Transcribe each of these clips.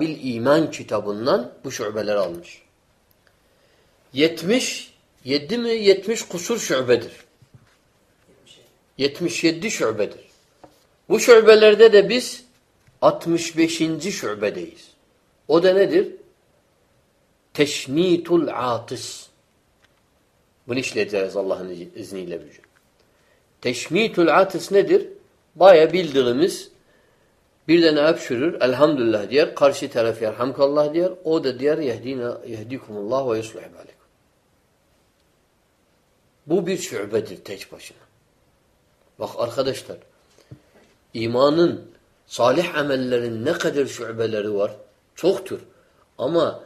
Bil iman kitabından bu şubeleri almış. 70 7 mi 70 kusur şubedir. 77 şubedir. Bu şubelerde de biz 65. şubedeyiz. O da nedir? Teşnitul atis. Bunu işleyeceğiz Allah'ın izniyle bir Teşnitul atis nedir? Baya bildiğimiz bir de ne öpşürür? Elhamdülillah diyer. Karşı taraf yerhamkallah diyer. O da diyer yehdina yehdikumullah ve yuslih balik. Bu bir şubedir tek başına. Bak arkadaşlar imanın salih amellerin ne kadar şubeleri var? Çoktur. Ama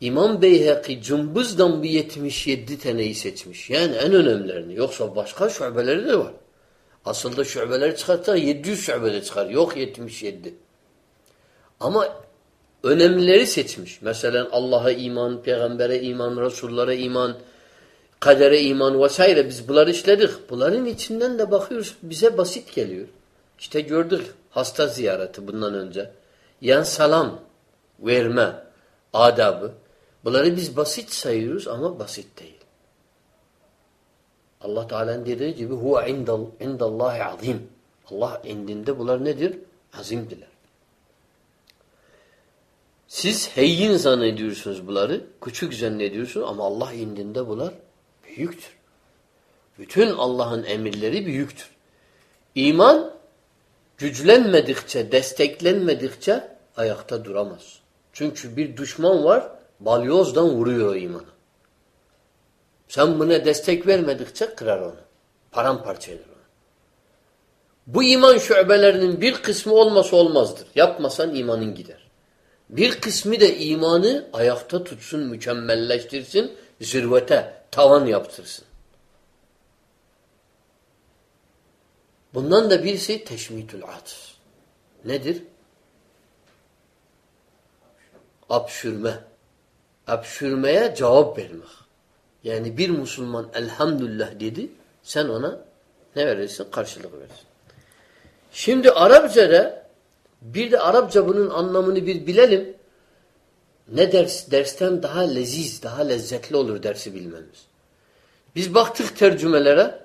İmam Beyhaki cımbızdan bir 77 taneyi seçmiş. Yani en önemlilerini. Yoksa başka şubeleri de var. Aslında şubeleri çıkartsa 700 şubede çıkar. Yok 77. Ama önemlileri seçmiş. Mesela Allah'a iman, peygambere iman, Resullara iman, kadere iman vesaire biz bunları işledik. Bunların içinden de bakıyoruz bize basit geliyor. İşte gördük hasta ziyareti bundan önce. Yani salam verme adabı. Bunları biz basit sayıyoruz ama basit değil. Allah Teala'nın dediği gibi huve indallahi azim. Allah indinde bunlar nedir? Azimdiler. Siz heyyin zannediyorsunuz bunları, küçük zannediyorsunuz ama Allah indinde bunlar büyüktür. Bütün Allah'ın emirleri büyüktür. İman güçlenmedikçe, desteklenmedikçe ayakta duramaz. Çünkü bir düşman var, balyozdan vuruyor imanı. Sen buna destek vermedikçe kırar onu. Paramparça eder onu. Bu iman şubelerinin bir kısmı olması olmazdır. Yapmasan imanın gider. Bir kısmı da imanı ayakta tutsun, mükemmelleştirsin, zirvete, tavan yaptırsın. Bundan da birisi teşmitül atıf. Nedir? Apşürme. Apşürmeye cevap vermek. Yani bir Müslüman elhamdülillah dedi, sen ona ne verirsin? Karşılık verirsin. Şimdi Arapçada bir de Arapça bunun anlamını bir bilelim. Ne ders? Dersten daha leziz, daha lezzetli olur dersi bilmemiz. Biz baktık tercümelere.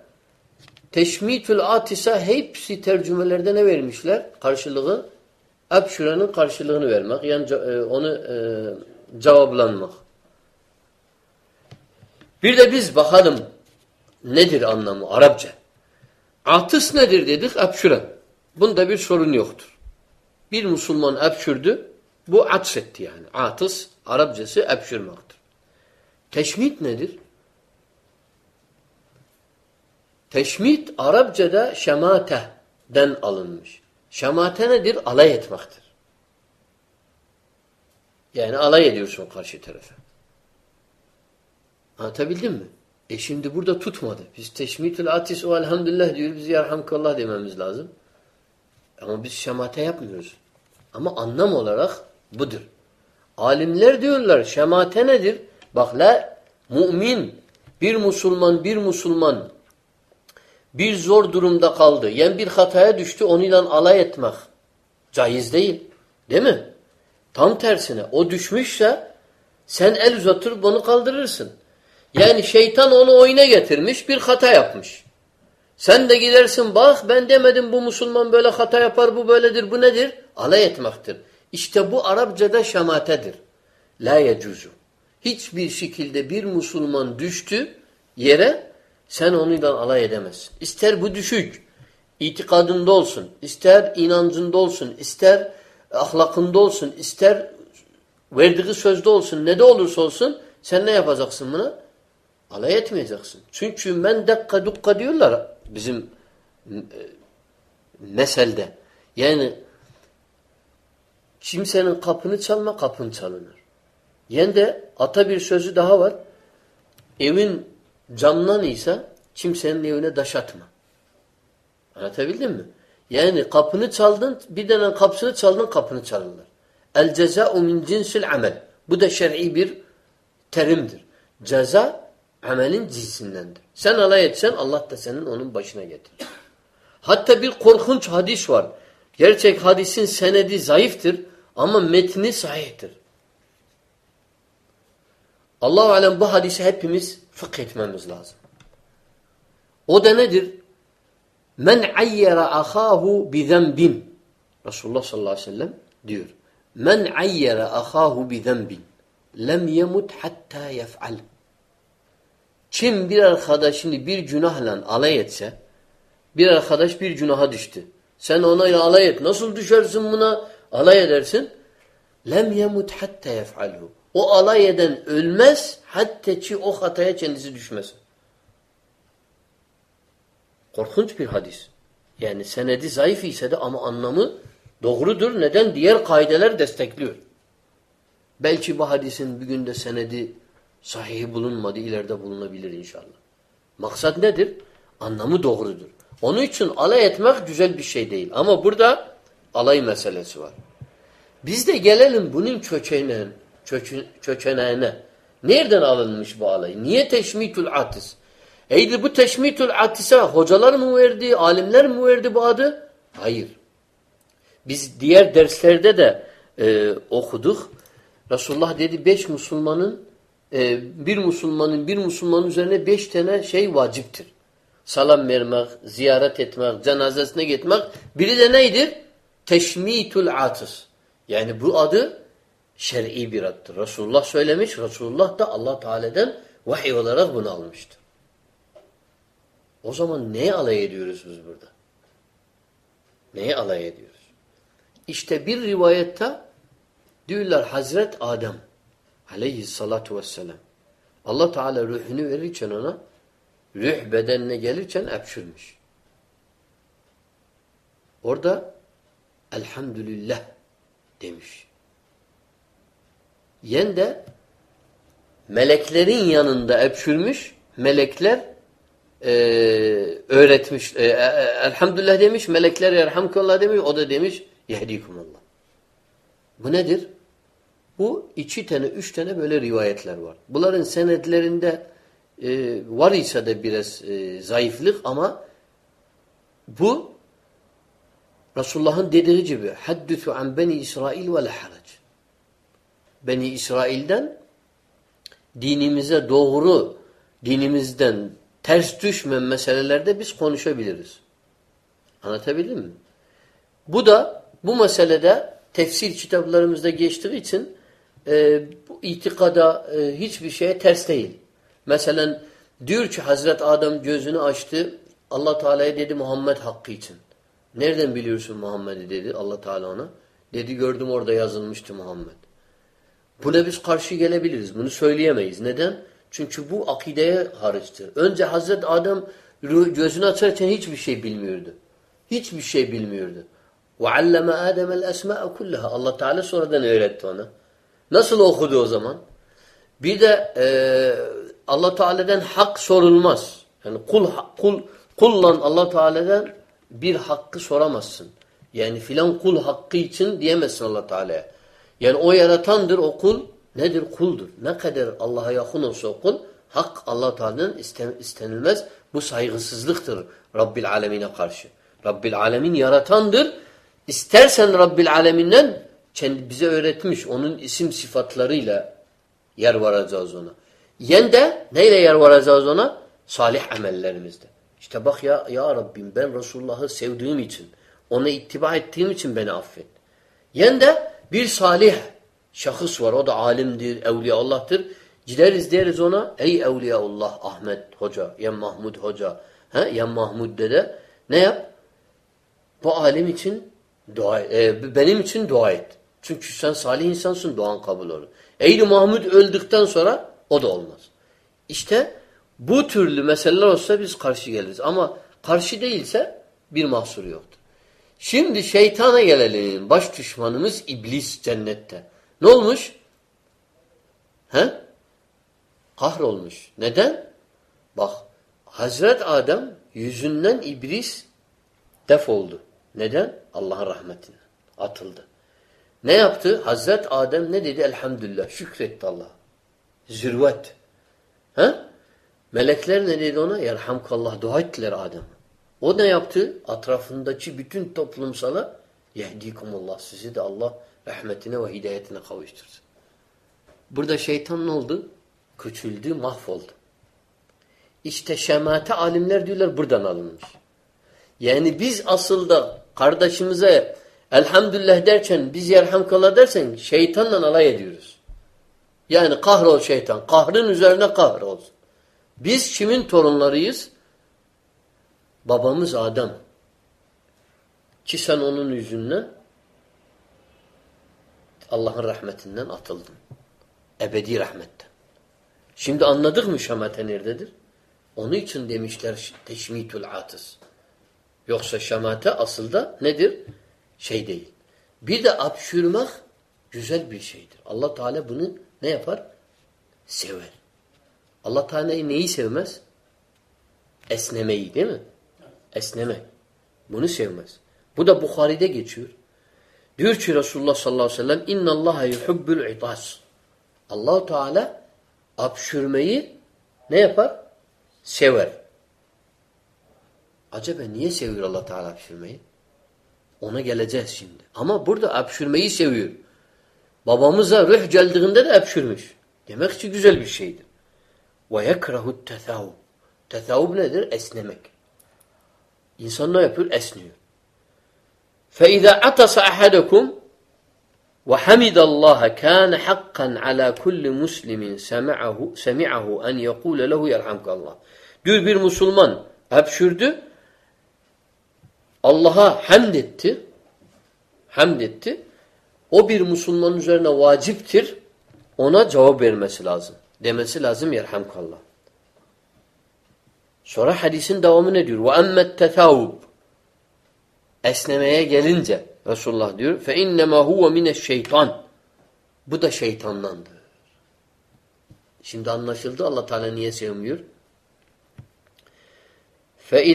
Teşmitül atisa hepsi tercümelerde ne vermişler? Karşılığı Ebşüre'nin karşılığını vermek. Yani e, onu e, cevaplanmak. Bir de biz bakalım nedir anlamı Arapça. Atıs nedir dedik? Öpşüren. Bunda bir sorun yoktur. Bir Müslüman öpşürdü. Bu atsetti yani. Atıs Arapçası öpşürmaktır. Teşmit nedir? Teşmit Arapçada şemate'den alınmış. Şemate nedir? Alay etmektir. Yani alay ediyorsun karşı tarafa. Anlatabildim mi? E şimdi burada tutmadı. Biz teşmitül atis o elhamdülillah diyoruz. Biz yarhamkallah dememiz lazım. Ama biz şemate yapmıyoruz. Ama anlam olarak budur. Alimler diyorlar şemate nedir? Bak la mümin bir Müslüman bir Müslüman bir zor durumda kaldı. Yani bir hataya düştü onunla alay etmek caiz değil. Değil mi? Tam tersine o düşmüşse sen el uzatır bunu kaldırırsın. Yani şeytan onu oyuna getirmiş, bir hata yapmış. Sen de gidersin bak ben demedim bu Müslüman böyle hata yapar, bu böyledir, bu nedir? Alay etmektir. İşte bu Arapçada şamatedir. La yecuzu. Hiçbir şekilde bir Müslüman düştü yere sen onunla alay edemezsin. İster bu düşük itikadında olsun, ister inancında olsun, ister ahlakında olsun, ister verdiği sözde olsun, ne de olursa olsun sen ne yapacaksın buna? Alay etmeyeceksin. Çünkü men dakika dukka diyorlar bizim e, meselde. Yani kimsenin kapını çalma kapın çalınır. Yani de ata bir sözü daha var. Evin camdan ise kimsenin evine daş atma. Anlatabildim mi? Yani kapını çaldın, bir tane kapısını çaldın, kapını çalırlar. El ceza'u min cinsil amel. Bu da şer'i bir terimdir. Ceza amelin cinsindendir. Sen alay etsen Allah da senin onun başına getirir. Hatta bir korkunç hadis var. Gerçek hadisin senedi zayıftır Ama metni sahihtir. Allah-u Alem bu hadisi hepimiz fıkh etmemiz lazım. O da nedir? Men ayyara ahahu bi zenbin. Resulullah sallallahu aleyhi ve sellem diyor. Men ayyara ahahu bi zenbin. Lem yemut hatta yef'al. Kim bir arkadaşını bir günahla alay etse, bir arkadaş bir günaha düştü. Sen ona alay et. Nasıl düşersin buna? Alay edersin. Lem yemut hatta yef'alhu. O alay eden ölmez hatta ki o hataya kendisi düşmesin. Korkunç bir hadis. Yani senedi zayıf ise de ama anlamı doğrudur. Neden? Diğer kaideler destekliyor. Belki bu hadisin bir günde senedi sahih bulunmadı, ileride bulunabilir inşallah. Maksat nedir? Anlamı doğrudur. Onun için alay etmek güzel bir şey değil. Ama burada alay meselesi var. Biz de gelelim bunun köçeğine, köçeneğine. Nereden alınmış bu alay? Niye teşmitül atis? Eydi bu teşmitül atise hocalar mı verdi, alimler mi verdi bu adı? Hayır. Biz diğer derslerde de e, okuduk. Resulullah dedi beş Müslümanın e, bir Müslümanın bir Müslümanın üzerine beş tane şey vaciptir. Salam vermek, ziyaret etmek, cenazesine gitmek. Biri de neydir? Teşmitul atis. Yani bu adı şer'i bir adıdır. Resulullah söylemiş. Resulullah da Allah Teala'dan vahiy olarak bunu almıştır. O zaman neye alay ediyoruz biz burada? Neye alay ediyoruz? İşte bir rivayette diyorlar Hazret Adem aleyhissalatu vesselam Allah Teala ruhunu verirken ona ruh bedenine gelirken öpşürmüş. Orada elhamdülillah demiş. Yen de meleklerin yanında öpşürmüş. Melekler e, öğretmiş. E, e, elhamdülillah demiş. Melekler yerhamkallah demiş. O da demiş yehdikumullah. Bu nedir? Bu iki tane, üç tane böyle rivayetler var. Bunların senetlerinde e, var ise de biraz e, zayıflık ama bu Resulullah'ın dediği gibi haddütü an beni İsrail ve leharac. Beni İsrail'den dinimize doğru, dinimizden ters düşmeyen meselelerde biz konuşabiliriz. Anlatabildim mi? Bu da bu meselede tefsir kitaplarımızda geçtiği için e, bu itikada e, hiçbir şeye ters değil. Mesela diyor ki Hazret Adam gözünü açtı. Allah Teala'ya dedi Muhammed hakkı için. Nereden biliyorsun Muhammed'i dedi Allah Teala ona. Dedi gördüm orada yazılmıştı Muhammed. Buna biz karşı gelebiliriz. Bunu söyleyemeyiz. Neden? Çünkü bu akideye hariçtir. Önce Hazret Adam gözünü açarken hiçbir şey bilmiyordu. Hiçbir şey bilmiyordu. وَعَلَّمَ آدَمَ الْأَسْمَاءَ كُلَّهَا Allah Teala sonradan öğretti ona. Nasıl okudu o zaman? Bir de e, Allah Teala'dan hak sorulmaz. Yani kul kul kullan Allah Teala'dan bir hakkı soramazsın. Yani filan kul hakkı için diyemezsin Allah Teala'ya. Yani o yaratandır o kul. Nedir? Kuldur. Ne kadar Allah'a yakın olsa o kul hak Allah Teala'dan istenilmez. Bu saygısızlıktır Rabbil Alemine karşı. Rabbil Alemin yaratandır. İstersen Rabbil Aleminden kendi bize öğretmiş onun isim sıfatlarıyla yer varacağız ona. Yen de neyle yer varacağız ona? Salih amellerimizde. İşte bak ya ya Rabbim ben Resulullah'ı sevdiğim için, ona ittiba ettiğim için beni affet. Yen de bir salih şahıs var. O da alimdir, evliyaullah'tır. Gideriz deriz ona ey evliyaullah Ahmet Hoca, ya Mahmud Hoca, he? ya Mahmud dede ne yap? Bu alim için dua e, benim için dua et. Çünkü sen salih insansın duan kabul olur. Eğri Mahmud öldükten sonra o da olmaz. İşte bu türlü meseleler olsa biz karşı geliriz. Ama karşı değilse bir mahsur yoktur. Şimdi şeytana gelelim. Baş düşmanımız iblis cennette. Ne olmuş? He? Kahrolmuş. Neden? Bak Hazret Adem yüzünden iblis def oldu. Neden? Allah'ın rahmetinden. Atıldı. Ne yaptı? Hazret Adem ne dedi? Elhamdülillah. Şükretti Allah. Zirvet. He? Melekler ne dedi ona? Yerhamkallah. Dua ettiler Adem. O ne yaptı? Atrafındaki bütün toplumsala yehdikumullah. Sizi de Allah rahmetine ve hidayetine kavuştursun. Burada şeytan ne oldu? Küçüldü, mahvoldu. İşte şemate alimler diyorlar buradan alınmış. Yani biz aslında kardeşimize elhamdülillah derken biz yerhamkallah dersen şeytanla alay ediyoruz. Yani kahrol şeytan. Kahrın üzerine kahrolsun. Biz kimin torunlarıyız? Babamız Adem. Ki sen onun yüzünden Allah'ın rahmetinden atıldın. Ebedi rahmetten. Şimdi anladık mı şamate nerededir? Onun için demişler teşmitül atıs. Yoksa şamate aslında nedir? Şey değil. Bir de apşürmek güzel bir şeydir. Allah Teala bunu ne yapar? Sever. Allah Teala neyi sevmez? Esnemeyi değil mi? Esneme. Bunu sevmez. Bu da Bukhari'de geçiyor. Diyor ki Resulullah sallallahu aleyhi ve sellem inna Allah yuhibbul itas. Allah Teala apşürmeyi ne yapar? Sever. Acaba niye seviyor Allah Teala apşürmeyi? Ona geleceğiz şimdi. Ama burada apşürmeyi seviyor. Babamıza ruh geldiğinde de apşürmüş. Demek ki güzel bir şeydir. Ve yekrahu tethavub. Tethavub nedir? Esnemek. İnsan ne yapıyor? Esniyor. فَاِذَا عَطَسَ أَحَدَكُمْ وحمد الله كان حقا على كل مسلم سمعه سمعه أن يقول له يرحمك الله. Diyor bir Müslüman hapşürdü. Allah'a hamd etti. Hamd etti. O bir Müslümanın üzerine vaciptir. Ona cevap vermesi lazım. Demesi lazım yerhamkallah. Sonra hadisin devamı ne diyor? Emmet tetavub. Esnemeye gelince Resulullah diyor fe innema huve mineşşeytan. Bu da şeytandandır. Şimdi anlaşıldı Allah Teala niye sevmiyor? Fe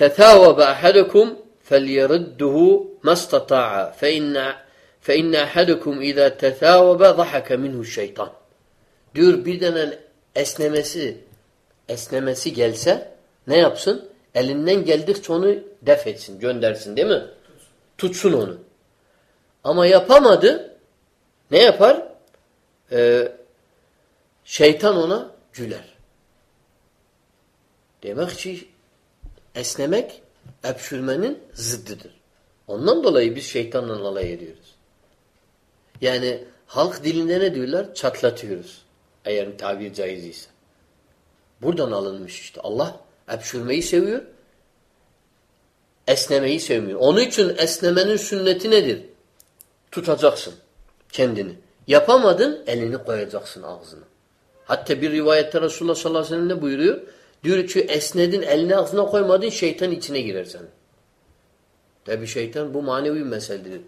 ahadukum felyerudduhu mastata'a fe inna fe inna ahadukum iza tetavaba zahaka minhu şeytan. Diyor bir tane esnemesi esnemesi gelse ne yapsın? Elinden geldikçe onu def etsin, göndersin değil mi? Tutsun onu. Ama yapamadı. Ne yapar? Ee, şeytan ona güler. Demek ki esnemek öpşürmenin zıddıdır. Ondan dolayı biz şeytanla alay ediyoruz. Yani halk dilinde ne diyorlar? Çatlatıyoruz. Eğer tabir caiz ise. Buradan alınmış işte. Allah öpşürmeyi seviyor. Esnemeyi sevmiyor. Onun için esnemenin sünneti nedir? Tutacaksın kendini. Yapamadın elini koyacaksın ağzına. Hatta bir rivayette Resulullah sallallahu aleyhi ve sellem ne buyuruyor? Diyor ki esnedin elini ağzına koymadın şeytan içine girer senin. Tabi şeytan bu manevi bir meseledir.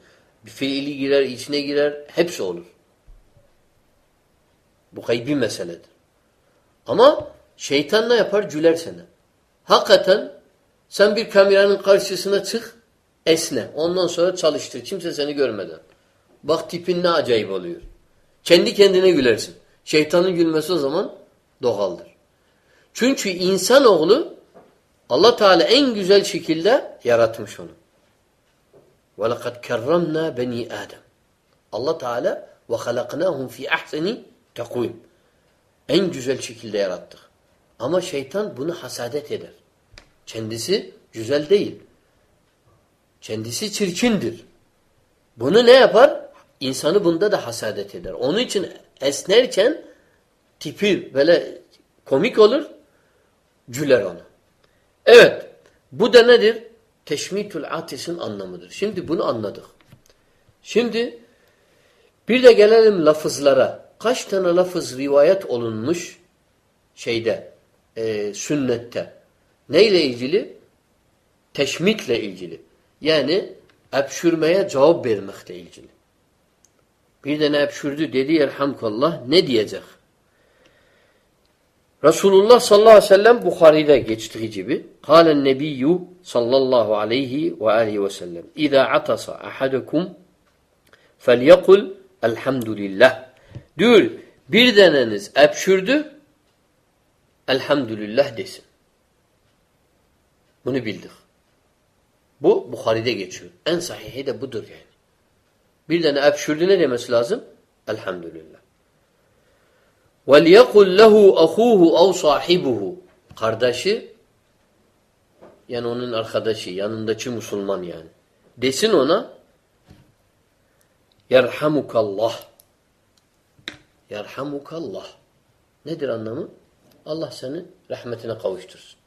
Bir fiili girer, içine girer, hepsi olur. Bu gaybi meseledir. Ama şeytan ne yapar? Güler sana. Hakikaten sen bir kameranın karşısına çık, esne. Ondan sonra çalıştır. Kimse seni görmeden. Bak tipin ne acayip oluyor. Kendi kendine gülersin. Şeytanın gülmesi o zaman doğaldır. Çünkü insanoğlu Allah Teala en güzel şekilde yaratmış onu. وَلَقَدْ كَرَّمْنَا بَنِي آدَمْ Allah Teala وَخَلَقْنَاهُمْ فِي اَحْسَنِ تَقُيمٍ En güzel şekilde yarattık. Ama şeytan bunu hasadet eder. Kendisi güzel değil. Kendisi çirkindir. Bunu ne yapar? İnsanı bunda da hasadet eder. Onun için esnerken tipi böyle komik olur, güler ona. Evet, bu da nedir? Teşmitül atis'in anlamıdır. Şimdi bunu anladık. Şimdi bir de gelelim lafızlara. Kaç tane lafız rivayet olunmuş şeyde, e, sünnette. Neyle ilgili? Teşmitle ilgili. Yani öpşürmeye cevap vermekle ilgili. Bir de ne öpşürdü dedi yerhamkallah ne diyecek? Resulullah sallallahu aleyhi ve sellem Bukhari'de geçtiği gibi kâlen nebiyyü sallallahu aleyhi ve aleyhi ve sellem İzâ atasa ahadukum felyekul elhamdülillah diyor bir deneniz öpşürdü elhamdülillah desin. Bunu bildik. Bu Bukhari'de geçiyor. En sahihi de budur yani. Bir tane öpşürdü ne demesi lazım? Elhamdülillah. وَلْيَقُلْ لَهُ أَخُوهُ اَوْ صَاحِبُهُ Kardeşi yani onun arkadaşı, yanındaki Müslüman yani. Desin ona Yerhamukallah. Yerhamukallah. Nedir anlamı? Allah seni rahmetine kavuştursun.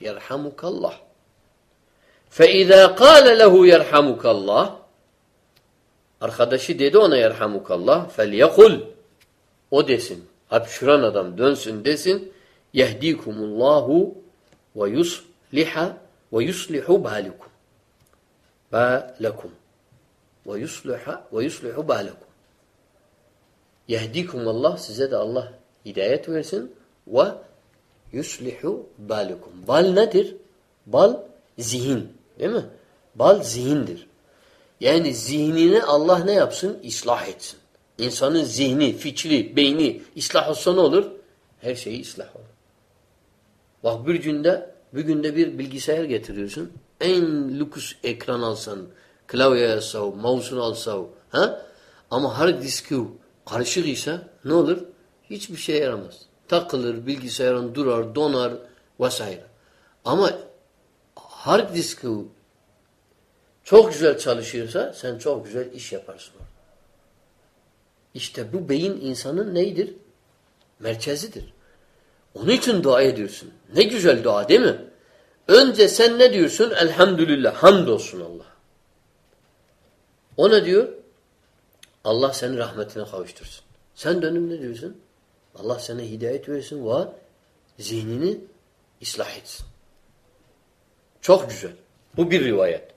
Yerhamukallah. فَاِذَا قَالَ لَهُ يَرْحَمُكَ Arkadaşı dedi ona yerhamukallah. فَلْيَقُلْ o desin. Hapşuran adam dönsün desin. Yehdikumullahu ve yusliha ve yuslihu balikum. Balakum. Ve yusliha ve yuslihu balakum. Yehdikum Allah size de Allah hidayet versin ve yuslihu balikum. Bal nedir? Bal zihin. Değil mi? Bal zihindir. Yani zihnini Allah ne yapsın? İslah etsin. İnsanın zihni, fikri, beyni ıslah olsa ne olur? Her şeyi ıslah olur. Bak bir günde bir günde bir bilgisayar getiriyorsun. En lüks ekran alsan, klavye alsav, mouse'unu alsav, ha? Ama hard diski karışık ise ne olur? Hiçbir şey yaramaz. Takılır, bilgisayarın durar, donar vesaire. Ama hard diski çok güzel çalışıyorsa sen çok güzel iş yaparsın. İşte bu beyin insanın neydir? Merkezidir. Onun için dua ediyorsun. Ne güzel dua değil mi? Önce sen ne diyorsun? Elhamdülillah. Hamdolsun Allah. O ne diyor? Allah seni rahmetine kavuştursun. Sen dönüm ne diyorsun? Allah sana hidayet versin ve zihnini ıslah etsin. Çok güzel. Bu bir rivayet.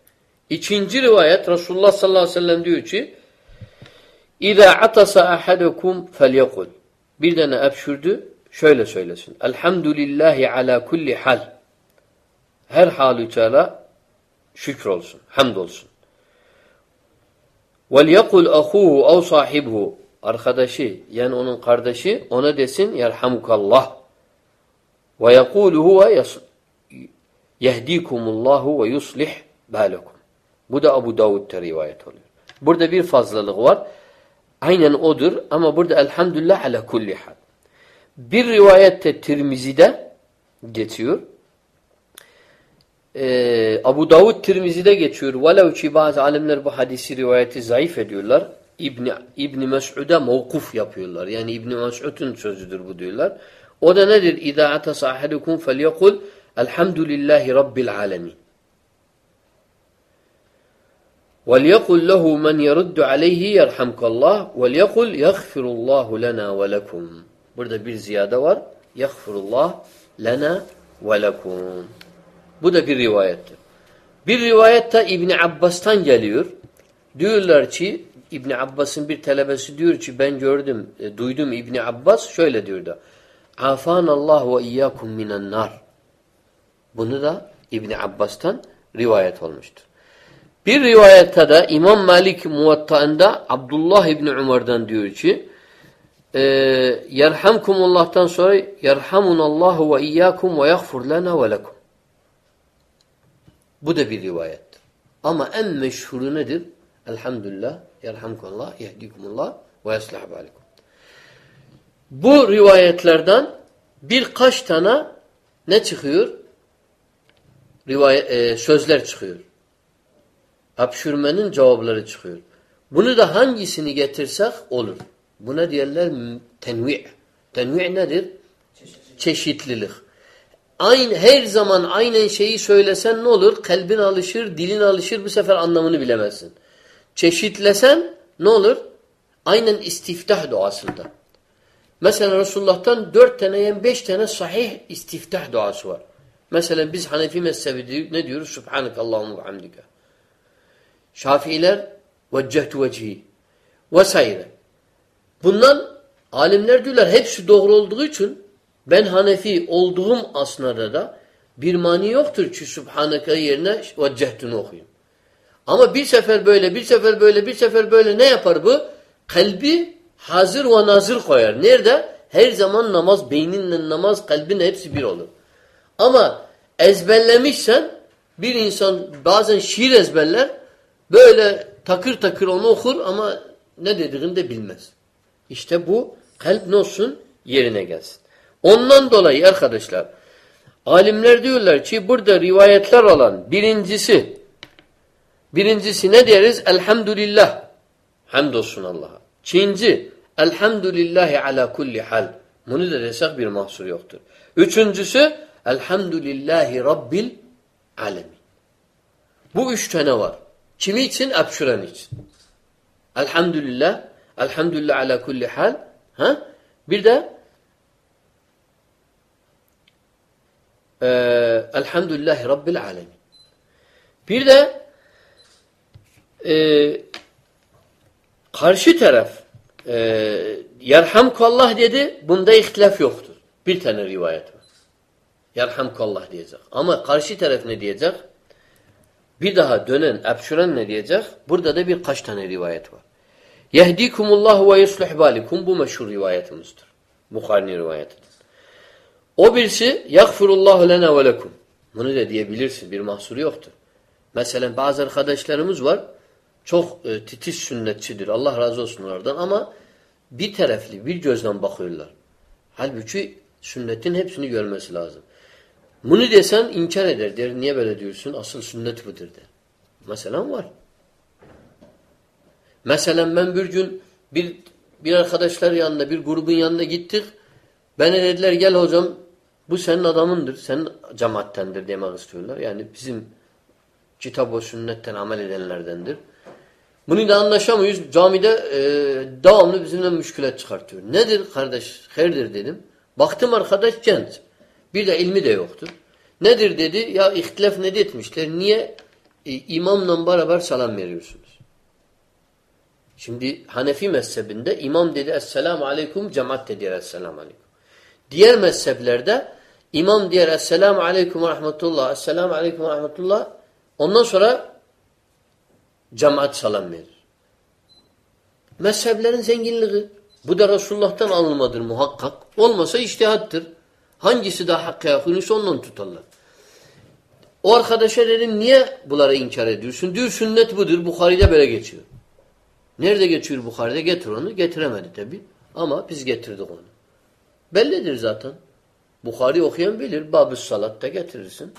İkinci rivayet Resulullah sallallahu aleyhi ve sellem diyor ki İza atasa ahadukum felyekul. Bir tane öpşürdü şöyle söylesin. Elhamdülillahi ala kulli hal. Her halücala şükür olsun, hamd olsun. وَلْيَقُلْ أَخُوهُ اَوْ صَاحِبُهُ Arkadaşı, yani onun kardeşi ona desin يَرْحَمُكَ وَيَقُولُ هُوَ يَهْدِيكُمُ اللّٰهُ وَيُصْلِحْ بَالَكُمْ Bu da Abu Davud'da rivayet oluyor. Burada bir fazlalık var. Aynen odur ama burada elhamdülillah ala kulli hal. Bir rivayette Tirmizi'de geçiyor. Ee, Abu Davud Tirmizi'de geçiyor. Velev ki bazı alimler bu hadisi rivayeti zayıf ediyorlar. İbni, İbni Mes'ud'a mevkuf yapıyorlar. Yani İbni Mes'ud'un sözüdür bu diyorlar. O da nedir? İzâ atasa ahadukum felyekul elhamdülillahi rabbil alemin. وَلْيَقُلْ لَهُ مَنْ يَرُدُّ عَلَيْهِ يَرْحَمْكَ اللّٰهِ وَلْيَقُلْ يَغْفِرُ اللّٰهُ لَنَا وَلَكُمْ Burada bir ziyade var. يَغْفِرُ lena ve lekum. Bu da bir rivayettir. Bir rivayette İbni Abbas'tan geliyor. Diyorlar ki İbni Abbas'ın bir talebesi diyor ki ben gördüm, e, duydum İbni Abbas şöyle diyordu. Afan Allah ve iyyakum minen nar. Bunu da İbni Abbas'tan rivayet olmuştur. Bir rivayette de İmam Malik muvattaında Abdullah İbni Umar'dan diyor ki e, Yerhamkumullah'tan sonra Yerhamunallahu ve iyyakum ve yaghfur lana ve lekum. Bu da bir rivayettir. Ama en meşhuru nedir? Elhamdülillah, yerhamkumullah, yehdikumullah ve yaslah balikum. Bu rivayetlerden birkaç tane ne çıkıyor? Rivayet, e, sözler çıkıyor. Hapşürmenin cevapları çıkıyor. Bunu da hangisini getirsek olur. Buna diyorlar tenvi'. Tenvi' nedir? Çeşitlilik. Aynı, her zaman aynen şeyi söylesen ne olur? Kalbin alışır, dilin alışır, bu sefer anlamını bilemezsin. Çeşitlesen ne olur? Aynen istiftah duasında. Mesela Resulullah'tan dört tane yani beş tane sahih istiftah duası var. Mesela biz Hanefi mezhebi ne diyoruz? Subhanakallahumma hamdika. Şafiiler veccehtu vecihi vesaire. Bundan alimler diyorlar hepsi doğru olduğu için ben Hanefi olduğum asnada da bir mani yoktur ki Subhaneke yerine veccehtunu okuyayım. Ama bir sefer böyle, bir sefer böyle, bir sefer böyle ne yapar bu? Kalbi hazır ve nazır koyar. Nerede? Her zaman namaz, beyninle namaz, kalbin hepsi bir olur. Ama ezberlemişsen Bir insan bazen şiir ezberler, böyle takır takır onu okur ama ne dediğini de bilmez. İşte bu kalp ne olsun? Yerine gelsin. Ondan dolayı arkadaşlar alimler diyorlar ki burada rivayetler olan birincisi birincisi ne deriz? Elhamdülillah. Hamdolsun Allah'a. İkinci Elhamdülillahi ala kulli hal. Bunu da desek bir mahsur yoktur. Üçüncüsü Elhamdülillahi Rabbil alemin. Bu üç tane var. Kimi için? Abşuran için. Elhamdülillah. Elhamdülillah ala kulli hal. Ha? Bir de e, Elhamdülillahi Rabbil alemin. Bir de e, karşı taraf e, Yerhamkallah dedi. Bunda ihtilaf yoktur. Bir tane rivayet var. Yerhamkallah diyecek. Ama karşı taraf ne diyecek? Bir daha dönen, öpşüren ne diyecek? Burada da birkaç tane rivayet var. Yehdikumullahu ve yuslih balikum. Bu meşhur rivayetimizdir. Bukhari'nin rivayetidir. O birisi yagfirullahu lena ve lekum. Bunu da diyebilirsin. Bir mahsuru yoktur. Mesela bazı arkadaşlarımız var. Çok e, titiz sünnetçidir. Allah razı olsun oradan ama bir taraflı, bir gözden bakıyorlar. Halbuki sünnetin hepsini görmesi lazım. Bunu desen inkar eder. Der, niye böyle diyorsun? Asıl sünnet budur der. Mesela var. Mesela ben bir gün bir bir arkadaşlar yanında, bir grubun yanında gittik. Bana dediler gel hocam bu senin adamındır. Senin cemaattendir demek istiyorlar. Yani bizim kitap ve sünnetten amel edenlerdendir. Bunu da anlaşamıyoruz. Camide e, devamlı bizimle müşkület çıkartıyor. Nedir kardeş? Hayırdır dedim. Baktım arkadaş genç. Bir de ilmi de yoktur. Nedir dedi? Ya ihtilaf ne etmişler? Niye e, imamla beraber salam veriyorsunuz? Şimdi Hanefi mezhebinde imam dedi Esselamu Aleyküm, cemaat de diyor Esselamu Aleyküm. Diğer mezheplerde imam diyor Esselamu Aleyküm ve Rahmetullah, Esselamu Aleyküm ve Rahmetullah. Ondan sonra cemaat salam verir. Mezheplerin zenginliği. Bu da Resulullah'tan alınmadır muhakkak. Olmasa iştihattır. Hangisi daha hakka yakınıysa ondan tutarlar. O arkadaşa dedim niye bunları inkar ediyorsun? Diyor sünnet budur. Bukhari'de böyle geçiyor. Nerede geçiyor Bukhari'de? Getir onu. Getiremedi tabi. Ama biz getirdik onu. Bellidir zaten. Bukhari okuyan bilir. Bab-ı salatta getirirsin.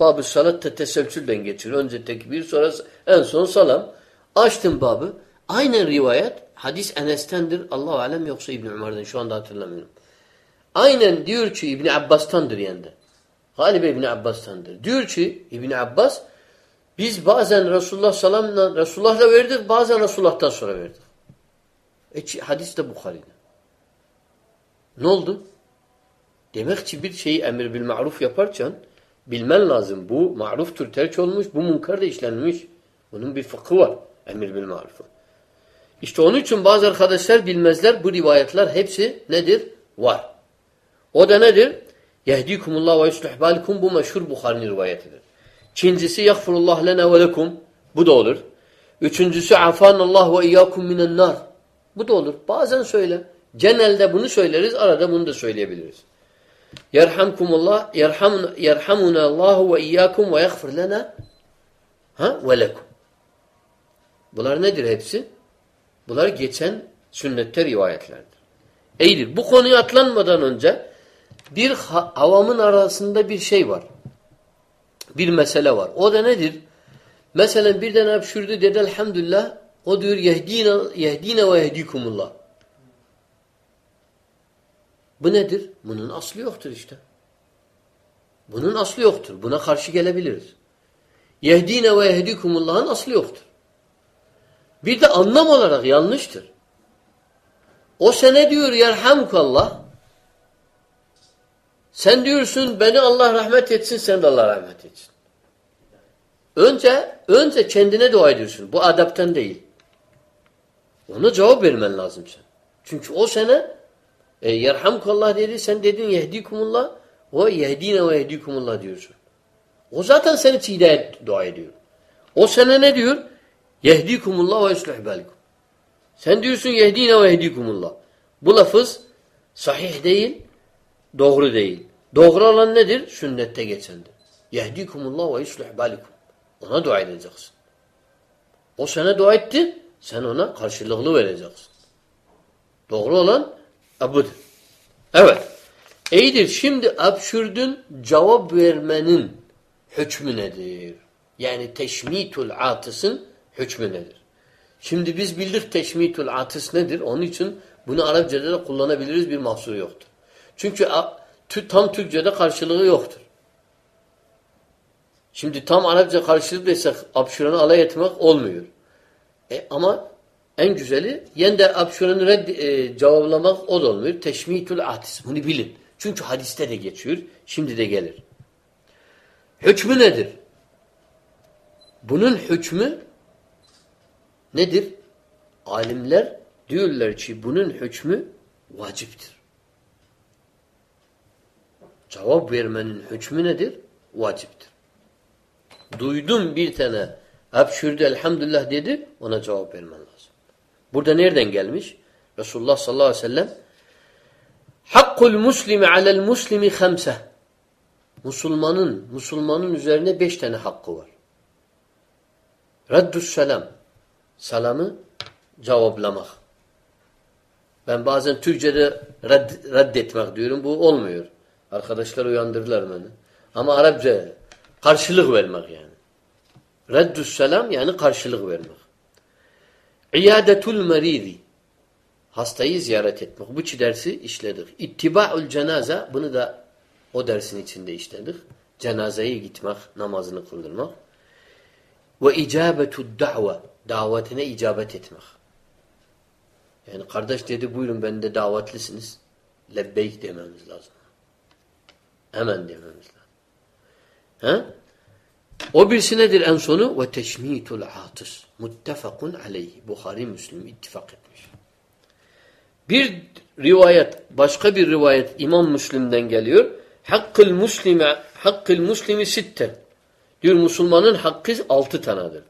Bab-ı salat da teselsülden geçiyor. Önce tekbir sonra en son salam. Açtım babı. Aynen rivayet. Hadis Enes'tendir. Allah alem yoksa İbn Ömer'den şu anda hatırlamıyorum. Aynen diyor ki İbn Abbas'tandır yende. Galiba İbn Abbas'tandır. Diyor ki İbn Abbas biz bazen Resulullah salamla Resulullah'la verdik, bazen Resulullah'tan sonra verdik. E, hadis de Bukhari'de. Ne oldu? Demek ki bir şeyi emir bil maruf yaparken bilmen lazım. Bu maruftur, terk olmuş, bu munkar da işlenmiş. Bunun bir fıkhı var. Emir bil marufu. İşte onun için bazı arkadaşlar bilmezler. Bu rivayetler hepsi nedir? Var. O da nedir? Yehdikumullah ve yuslih balikum bu meşhur Bukhari'nin rivayetidir. İkincisi yagfirullah lena ve lekum. Bu da olur. Üçüncüsü afanallah ve iyyakum minen nar. Bu da olur. Bazen söyle. Genelde bunu söyleriz. Arada bunu da söyleyebiliriz. Yerhamkumullah yerhamun yerhamuna Allahu ve iyyakum ve yaghfir lena ha ve lekum. Bunlar nedir hepsi? Bunlar geçen sünnette rivayetlerdir. İyidir. Bu konuya atlanmadan önce bir havamın arasında bir şey var. Bir mesele var. O da nedir? Mesela birden hapşürdü dedi elhamdülillah. O diyor yehdine, yehdine ve yehdikumullah. Bu nedir? Bunun aslı yoktur işte. Bunun aslı yoktur. Buna karşı gelebiliriz. Yehdine ve yehdikumullah'ın aslı yoktur. Bir de anlam olarak yanlıştır. O sene diyor yerhamkallah. Sen diyorsun beni Allah rahmet etsin, sen de Allah rahmet etsin. Önce önce kendine dua ediyorsun. Bu adaptan değil. Ona cevap vermen lazım sen. Çünkü o sene e, yerhamkallah dedi, sen dedin yehdikumullah ve yehdine ve yehdikumullah diyorsun. O zaten seni için dua ediyor. O sene ne diyor? Yehdikumullah ve yuslih balikum. Sen diyorsun yehdine ve yehdikumullah. Bu lafız sahih değil, doğru değil. Doğru olan nedir? Sünnette geçendir. Yehdikumullah ve yuslih balikum. Ona dua edeceksin. O sana dua etti, sen ona karşılıklı vereceksin. Doğru olan budur. Evet. İyidir. Şimdi absürdün cevap vermenin hükmü nedir? Yani teşmitul atısın hükmü nedir? Şimdi biz bildik teşmitul atıs nedir? Onun için bunu Arapçada da kullanabiliriz bir mahsuru yoktur. Çünkü tam Türkçe'de karşılığı yoktur. Şimdi tam Arapça karşılık desek abşuranı alay etmek olmuyor. E, ama en güzeli yende abşuranı red, e, cevaplamak o da olmuyor. Teşmitul atis. Bunu bilin. Çünkü hadiste de geçiyor. Şimdi de gelir. Hükmü nedir? Bunun hükmü nedir? Alimler diyorlar ki bunun hükmü vaciptir. Cevap vermenin hükmü nedir? Vaciptir. Duydum bir tane hapşürdü elhamdülillah dedi ona cevap vermen lazım. Burada nereden gelmiş? Resulullah sallallahu aleyhi ve sellem Hakkul muslimi alel muslimi hamse Müslümanın, Müslümanın üzerine beş tane hakkı var. Reddus selam. Salamı cevaplamak. Ben bazen Türkçe'de red, reddetmek diyorum. Bu olmuyor. Arkadaşlar uyandırırlar beni. Ama Arapça karşılık vermek yani. Reddus selam yani karşılık vermek. İyadetul meridi. Hastayı ziyaret etmek. Bu iki dersi işledik. İttiba'ul cenaze. Bunu da o dersin içinde işledik. Cenazeye gitmek, namazını kıldırmak. Ve icabetud da've. Davetine icabet etmek. Yani kardeş dedi buyurun ben de davetlisiniz. Lebbeyk dememiz lazım. Hemen dememiz lazım. He? O birisi nedir en sonu? Ve teşmitul atıs. Muttefakun aleyhi. Bukhari Müslim ittifak etmiş. Bir rivayet, başka bir rivayet İmam Müslim'den geliyor. Hakkıl muslime, hakkıl muslimi sitte. Diyor Müslümanın hakkı altı tanedir.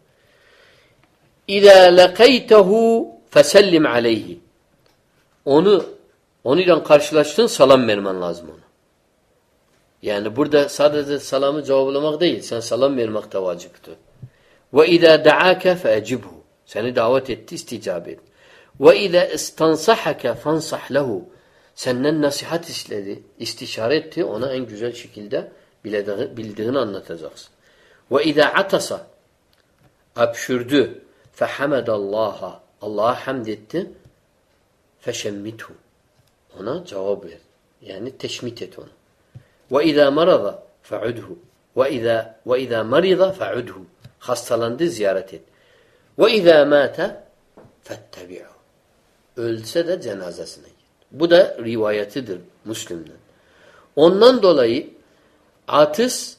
İzâ lekeytehu fesellim aleyhi. Onu, onunla karşılaştın salam vermen lazım ona. Yani burada sadece salamı cevaplamak değil. Sen salam vermek de vaciptir. Ve izâ da'âke fe'ecibhu. Seni davet etti, isticab et. Ve izâ istansahake fansah lehu. Senden nasihat istedi, istişare etti. Ona en güzel şekilde bildiğini anlatacaksın. Ve izâ atasa. Abşürdü. Fehamedallaha. Allah'a hamd etti. Feşemmithu. Ona cevap ver. Yani teşmit et onu. وَاِذَا مَرَضَ فَعُدْهُ وَاِذَا, وَاِذَا مَرِضَ فَعُدْهُ Hastalandı ziyaret et. وَاِذَا مَاتَ فَاتَّبِعُهُ Ölse de cenazesine git. Bu da rivayetidir Müslüm'den. Ondan dolayı atıs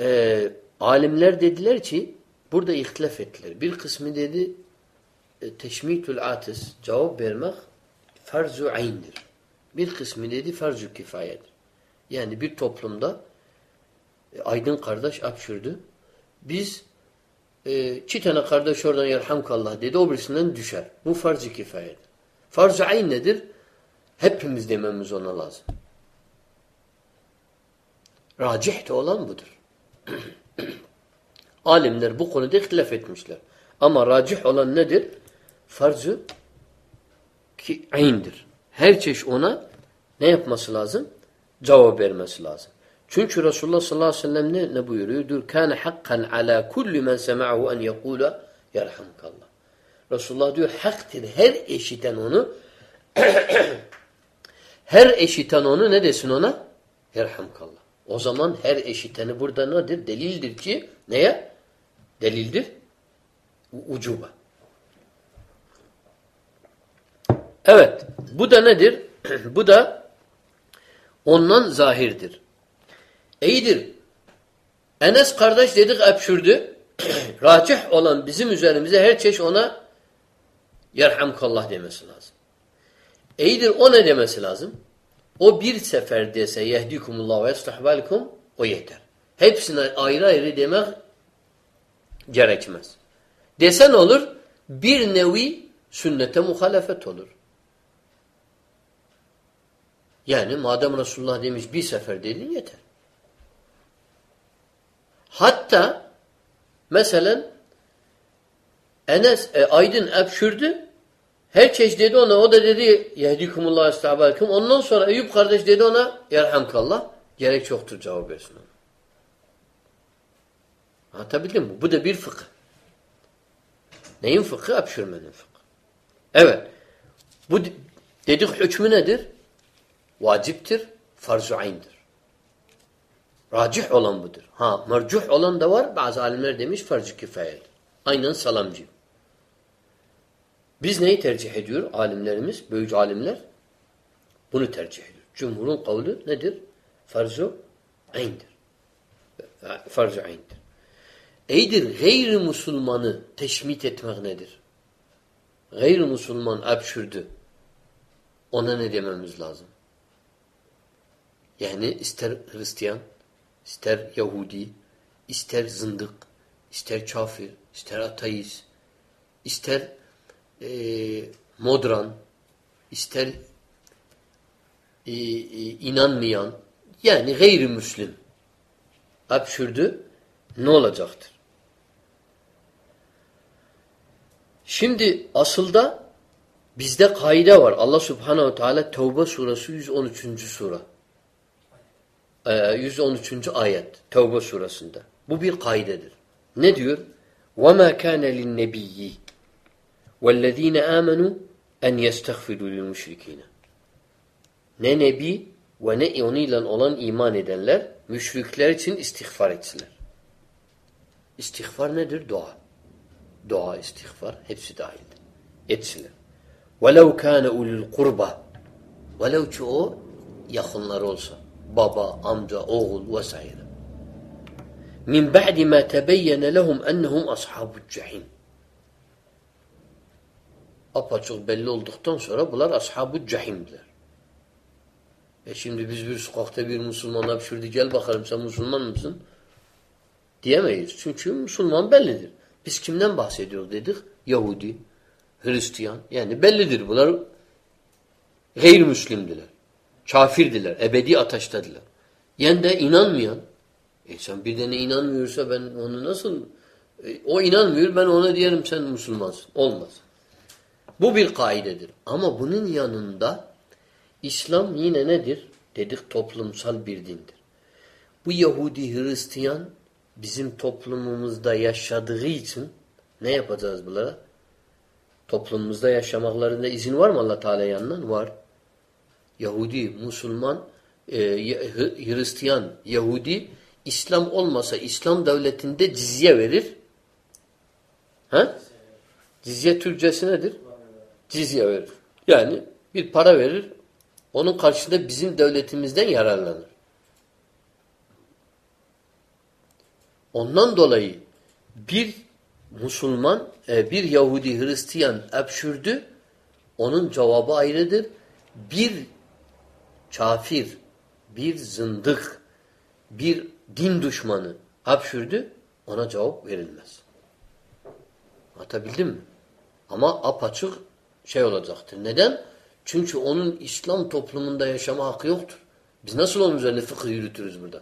e, alimler dediler ki burada ihtilaf ettiler. Bir kısmı dedi e, teşmitül atıs cevap vermek farz-ı ayn'dir. Bir kısmı dedi farz-ı kifayedir. Yani bir toplumda e, aydın kardeş apşürdü. Biz e, iki tane kardeş oradan yerhamkallah dedi. O birisinden düşer. Bu farz-ı kifayedir. Farz-ı ayn nedir? Hepimiz dememiz ona lazım. Racih de olan budur. Alimler bu konuda ihtilaf etmişler. Ama racih olan nedir? Farz-ı ayn'dir. Her çeşit ona ne yapması lazım? Cevap vermesi lazım. Çünkü Resulullah sallallahu aleyhi ve sellem ne, ne buyuruyor? Dur kâne hakkan ala kulli men sema'hu en yekûle yerhamkallah. Resulullah diyor haktır her eşiten onu her eşiten onu ne desin ona? Yerhamkallah. O zaman her eşiteni burada nedir? Delildir ki neye? Delildir. Ucuba. Evet. Bu da nedir? bu da Ondan zahirdir. İyidir. Enes kardeş dedik öpşürdü. Racih olan bizim üzerimize her çeşit ona yerhamkallah demesi lazım. İyidir o ne demesi lazım? O bir sefer dese yehdikumullah ve estahbalikum o yeter. Hepsine ayrı ayrı demek gerekmez. Desen olur bir nevi sünnete muhalefet olur. Yani madem Resulullah demiş bir sefer dedin yeter. Hatta mesela Enes e, Aydın öpşürdü. Herkes dedi ona, o da dedi yehdikumullah estağfirullah. Ondan sonra Eyüp kardeş dedi ona yerhamkallah. Gerek çoktur cevap versin ona. Anlatabildim mi? Bu da bir fıkıh. Neyin fıkı? Öpşürmenin fıkı. Evet. Bu dedik hükmü nedir? Vaciptir, farz-ı ayn'dir. Racih olan budur. Ha, mercuh olan da var. Bazı alimler demiş farz-ı kifayedir. Aynen salamcı. Biz neyi tercih ediyor alimlerimiz, büyük alimler? Bunu tercih ediyor. Cumhurun kavli nedir? Farz-ı ayn'dir. Farz-ı ayn'dir. Eydir gayri Müslümanı teşmit etmek nedir? Gayri Müslüman abşürdü. Ona ne dememiz lazım? Yani ister Hristiyan, ister Yahudi, ister zındık, ister kafir, ister ateist, ister e, modran, ister e, e, inanmayan, yani gayrimüslim abşürdü ne olacaktır? Şimdi asılda bizde kaide var. Allah Subhanahu Teala Tevbe suresi 113. sura. 113. Ee, ayet Tevbe surasında. Bu bir kaidedir. Ne diyor? وَمَا كَانَ لِلنَّبِيِّ وَالَّذ۪ينَ آمَنُوا en يَسْتَغْفِرُوا لِلْمُشْرِك۪ينَ Ne nebi ve ne onunla olan iman edenler müşrikler için istiğfar etsinler. İstiğfar nedir? Dua dua, istiğfar hepsi dahildir. Etsinler. وَلَوْ كَانَ اُلُّ الْقُرْبَى Velev ki o yakınları olsa. Baba, amca, oğul vesaire. Min ba'di ma tebeyyene lehum ennehum ashabul cehim. Apaçık belli olduktan sonra bunlar ashabul cehimdiler. E şimdi biz bir sokakta bir Müslümana pişirdi gel bakalım sen Müslüman mısın? Diyemeyiz. Çünkü Müslüman bellidir. Biz kimden bahsediyoruz dedik? Yahudi, Hristiyan. Yani bellidir bunlar gayrimüslimdiler. Kafirdiler. Ebedi ateştediler. Yani de inanmayan insan bir tane inanmıyorsa ben onu nasıl e, o inanmıyor ben ona diyelim sen Müslümansın. Olmaz. Bu bir kaidedir. Ama bunun yanında İslam yine nedir? Dedik toplumsal bir dindir. Bu Yahudi, Hristiyan bizim toplumumuzda yaşadığı için ne yapacağız bunlara? Toplumumuzda yaşamaklarında izin var mı Allah Teala yanından? Var. Yahudi, Müslüman, e, Hristiyan, Yahudi İslam olmasa İslam devletinde cizye verir. Ha? Cizye Türkçesi nedir? Cizye verir. Yani bir para verir. Onun karşında bizim devletimizden yararlanır. Ondan dolayı bir Müslüman, e, bir Yahudi Hristiyan öpşürdü, onun cevabı ayrıdır. Bir kafir, bir zındık, bir din düşmanı öpşürdü, ona cevap verilmez. Atabildim mi? Ama apaçık şey olacaktır. Neden? Çünkü onun İslam toplumunda yaşama hakkı yoktur. Biz nasıl onun üzerine fıkıh yürütürüz burada?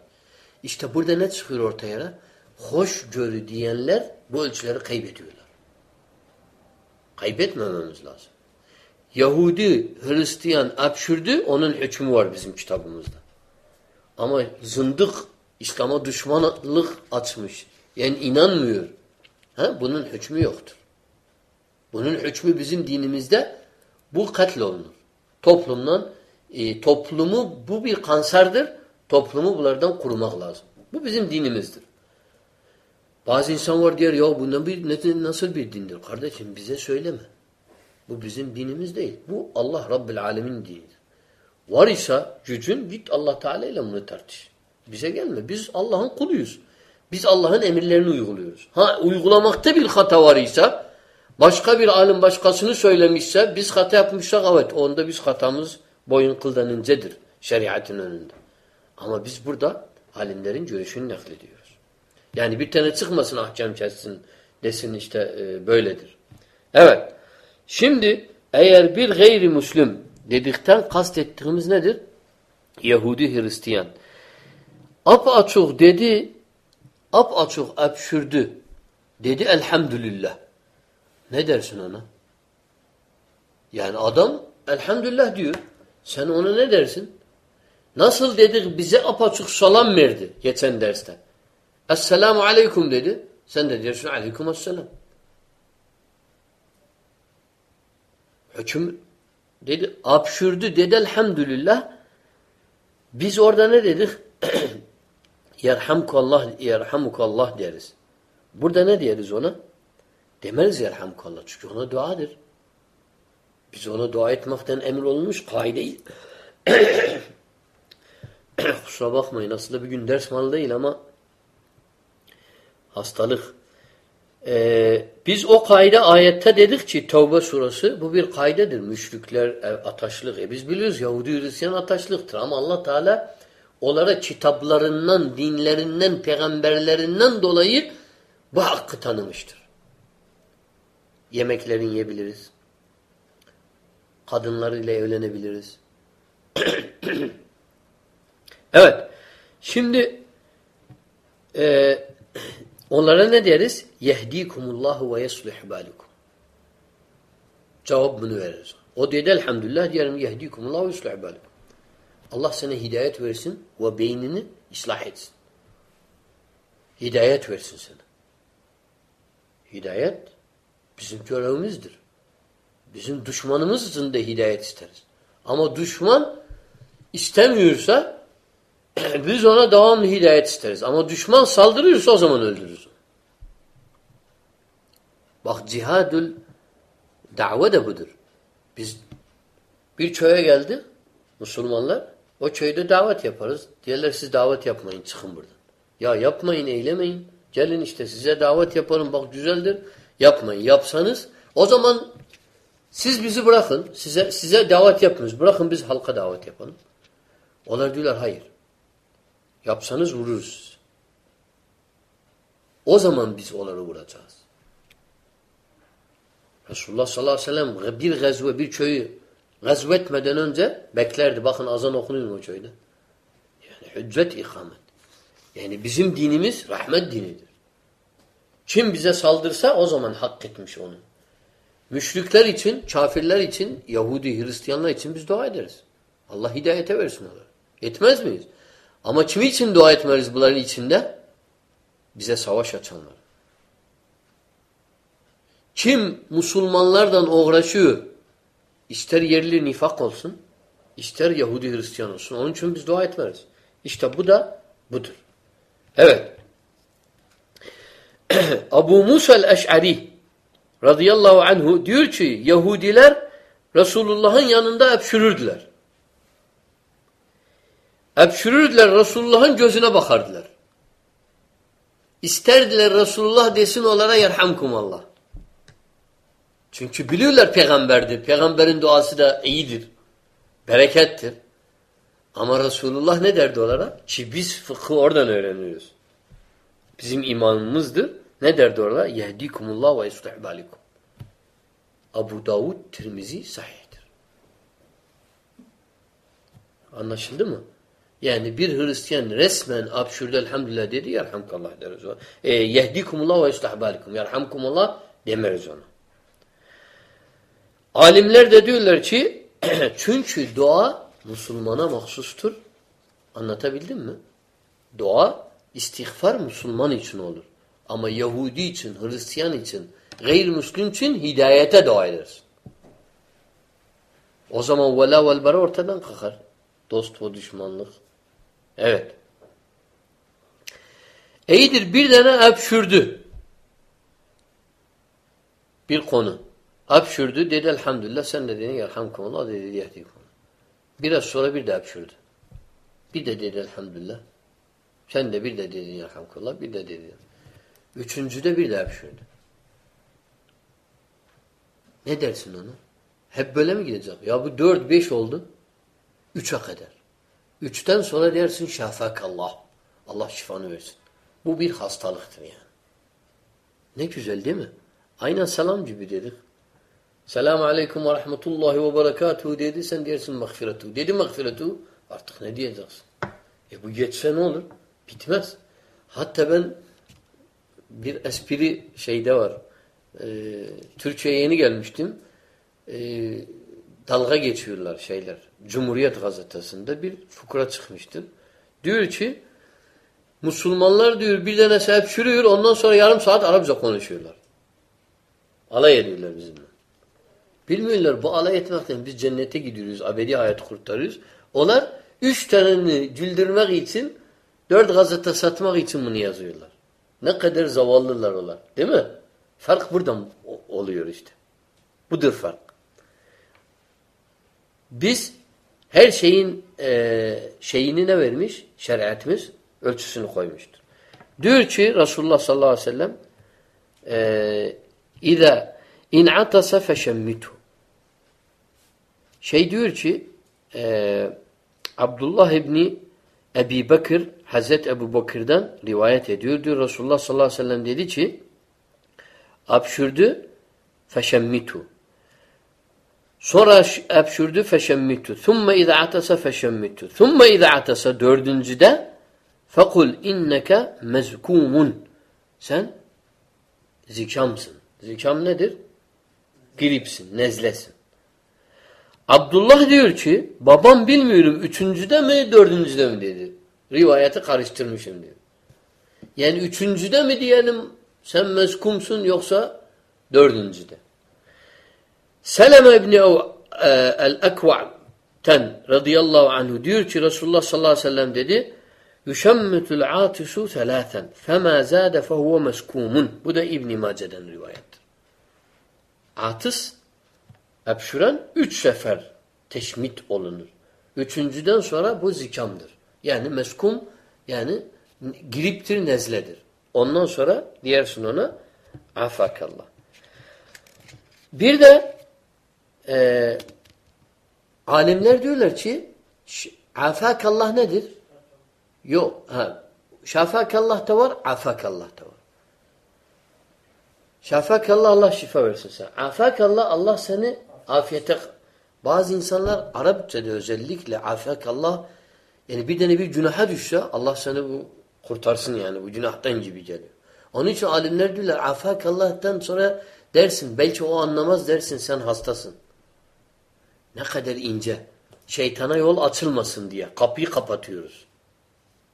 İşte burada ne çıkıyor ortaya? hoşgörü diyenler bu ölçüleri kaybediyorlar. Kaybetmememiz lazım. Yahudi, Hristiyan abşürdü, onun hükmü var bizim kitabımızda. Ama zındık, İslam'a düşmanlık açmış. Yani inanmıyor. Ha? Bunun hükmü yoktur. Bunun hükmü bizim dinimizde bu katle olunur. Toplumdan, e, toplumu bu bir kanserdir. Toplumu bunlardan korumak lazım. Bu bizim dinimizdir. Bazı insan var diyor ya bundan bir nasıl bir dindir? Kardeşim bize söyleme. Bu bizim dinimiz değil. Bu Allah Rabbil Alemin dinidir. Var ise gücün git Allah Teala ile bunu tartış. Bize gelme. Biz Allah'ın kuluyuz. Biz Allah'ın emirlerini uyguluyoruz. Ha uygulamakta bir hata var ise başka bir alim başkasını söylemişse biz hata yapmışsak evet onda biz hatamız boyun kıldan incedir şeriatın önünde. Ama biz burada alimlerin görüşünü naklediyoruz. Yani bir tane çıkmasın ahkam kessin desin işte e, böyledir. Evet. Şimdi eğer bir gayrimüslim dedikten kastettiğimiz nedir? Yahudi Hristiyan. Apa açık dedi ap açık öpşürdü. Dedi elhamdülillah. Ne dersin ona? Yani adam elhamdülillah diyor. Sen ona ne dersin? Nasıl dedik bize apaçık salam verdi geçen derste. Esselamu aleyküm dedi. Sen de diyorsun aleyküm esselam. Hüküm dedi, apşürdü dedi elhamdülillah. Biz orada ne dedik? Yerhamkallah, yerhamukallah deriz. Burada ne deriz ona? Demeriz yerhamukallah. Çünkü ona duadır. Biz ona dua etmekten emir olmuş kaideyi. Kusura bakmayın aslında bir gün ders malı değil ama hastalık. Ee, biz o kayda ayette dedik ki Tevbe surası bu bir kaydedir. Müşrikler e, ataşlık. E biz biliyoruz Yahudi Hristiyan ataşlıktır ama Allah Teala onlara kitaplarından, dinlerinden, peygamberlerinden dolayı bu hakkı tanımıştır. Yemeklerini yiyebiliriz. Kadınlarıyla evlenebiliriz. evet. Şimdi e, onlara ne deriz? Yehdikumullahu ve yeslih balikum. Cevap bunu veririz. O dedi elhamdülillah diyelim yehdikumullahu ve yeslih balikum. Allah sana hidayet versin ve beynini ıslah etsin. Hidayet versin sana. Hidayet bizim görevimizdir. Bizim düşmanımız için de hidayet isteriz. Ama düşman istemiyorsa biz ona devamlı hidayet isteriz. Ama düşman saldırıyorsa o zaman öldürürüz. Bak cihadül da've de budur. Biz bir köye geldi Müslümanlar. O köyde davet yaparız. Diyorlar siz davet yapmayın çıkın buradan. Ya yapmayın eylemeyin. Gelin işte size davet yaparım bak güzeldir. Yapmayın. Yapsanız o zaman siz bizi bırakın. Size size davet yapmıyoruz. Bırakın biz halka davet yapalım. Onlar diyorlar hayır. Yapsanız vururuz. O zaman biz onları vuracağız. Resulullah sallallahu aleyhi ve sellem bir gazve, bir köyü gazvetmeden önce beklerdi. Bakın azan okunuyor o köyde? Yani hüccet ikamet. Yani bizim dinimiz rahmet dinidir. Kim bize saldırsa o zaman hak etmiş onu. Müşrikler için, kafirler için, Yahudi, Hristiyanlar için biz dua ederiz. Allah hidayete versin onları. Etmez miyiz? Ama kim için dua etmeliyiz bunların içinde? Bize savaş açanlar. Kim Müslümanlardan uğraşıyor, ister yerli nifak olsun, ister Yahudi Hristiyan olsun. Onun için biz dua etmeriz. İşte bu da budur. Evet. Abu Musa el-Eş'ari radıyallahu anhu diyor ki Yahudiler Resulullah'ın yanında öpüşürürdüler. Öpüşürürdüler Resulullah'ın gözüne bakardılar. İsterdiler Resulullah desin onlara yerhamkum Allah. Çünkü biliyorlar peygamberdir. Peygamberin duası da iyidir. Berekettir. Ama Resulullah ne derdi onlara? Ki biz fıkhı oradan öğreniyoruz. Bizim imanımızdır. Ne derdi orada? Yehdikumullah ve yustihbalikum. Abu Davud Tirmizi sahihtir. Anlaşıldı mı? Yani bir Hristiyan resmen abşurde elhamdülillah dedi yerhamkallah deriz. E, yehdikumullah ve yustihbalikum. Yerhamkumullah demeriz ona. Alimler de diyorlar ki çünkü dua Müslümana mahsustur. Anlatabildim mi? Dua istiğfar Müslüman için olur. Ama Yahudi için, Hristiyan için, gayrimüslim için hidayete dua ederiz. O zaman vela vel bara ortadan kalkar. Dost ve düşmanlık. Evet. İyidir bir tane öpşürdü. Bir konu. Öpşürdü dedi elhamdülillah sen de dedin yerhamkumullah dedi yehdikum. Biraz sonra bir de öpşürdü. Bir de dedi elhamdülillah. Sen de bir de dedin yerhamkumullah bir de dedi. Üçüncüde bir de öpşürdü. Ne dersin ona? Hep böyle mi gidecek? Ya bu dört beş oldu. Üçe kadar. Üçten sonra dersin şafak Allah. Allah şifanı versin. Bu bir hastalıktır yani. Ne güzel değil mi? Aynen selam gibi dedik. Selamun aleyküm ve rahmetullahi ve berekatuhu dedi. Sen dersin mağfiretu. Dedi mağfiretu. Artık ne diyeceksin? E bu geçse ne olur? Bitmez. Hatta ben bir espri şeyde var. Ee, Türkçe'ye yeni gelmiştim. Ee, dalga geçiyorlar şeyler. Cumhuriyet gazetesinde bir fukra çıkmıştır. Diyor ki Müslümanlar diyor bir tane sahip çürüyor ondan sonra yarım saat Arapça konuşuyorlar. Alay ediyorlar bizimle. Bilmiyorlar bu alay etmekten biz cennete gidiyoruz, abedi hayatı kurtarıyoruz. Onlar üç taneni güldürmek için dört gazete satmak için bunu yazıyorlar. Ne kadar zavallılar onlar. Değil mi? Fark buradan oluyor işte. Budur fark. Biz her şeyin e, şeyini ne vermiş? Şeriatımız ölçüsünü koymuştur. Diyor ki Resulullah sallallahu aleyhi ve sellem e, in atasa feşemmitu şey diyor ki e, Abdullah İbni Ebi Bakır Hazret Ebu Bakır'dan rivayet ediyor. Diyor Resulullah sallallahu aleyhi ve sellem dedi ki abşürdü feşemmitu Sonra abşürdü feşemmitu. Thumme izâ atasa feşemmitu. Thumme izâ atasa dördüncüde fekul inneke mezkumun. Sen zikamsın. Zikam nedir? Gripsin, nezlesin. Abdullah diyor ki babam bilmiyorum üçüncüde mi dördüncüde mi dedi. Rivayeti karıştırmışım diyor. Yani üçüncüde mi diyelim sen mezkumsun yoksa dördüncüde. Seleme İbni e, el-Ekva'ten radıyallahu anhu diyor ki Resulullah sallallahu aleyhi ve sellem dedi Yuşemmetul atisu selâthen femâ zâde fehuve meskûmun. Bu da İbn-i Mace'den rivayettir. Atıs öpşüren üç sefer teşmit olunur. Üçüncüden sonra bu zikamdır. Yani meskum yani griptir, nezledir. Ondan sonra diyersin ona afakallah. Bir de e, alimler diyorlar ki afakallah nedir? Yok. Ha. Şafakallah da var, afakallah da var. Şafakallah Allah şifa versin sana. Afakallah Allah seni afiyete bazı insanlar Arapçada özellikle afakallah yani bir tane bir günaha düşse Allah seni bu kurtarsın yani bu günahtan gibi geliyor. Onun için alimler diyorlar afakallah'tan sonra dersin belki o anlamaz dersin sen hastasın. Ne kadar ince. Şeytana yol açılmasın diye kapıyı kapatıyoruz.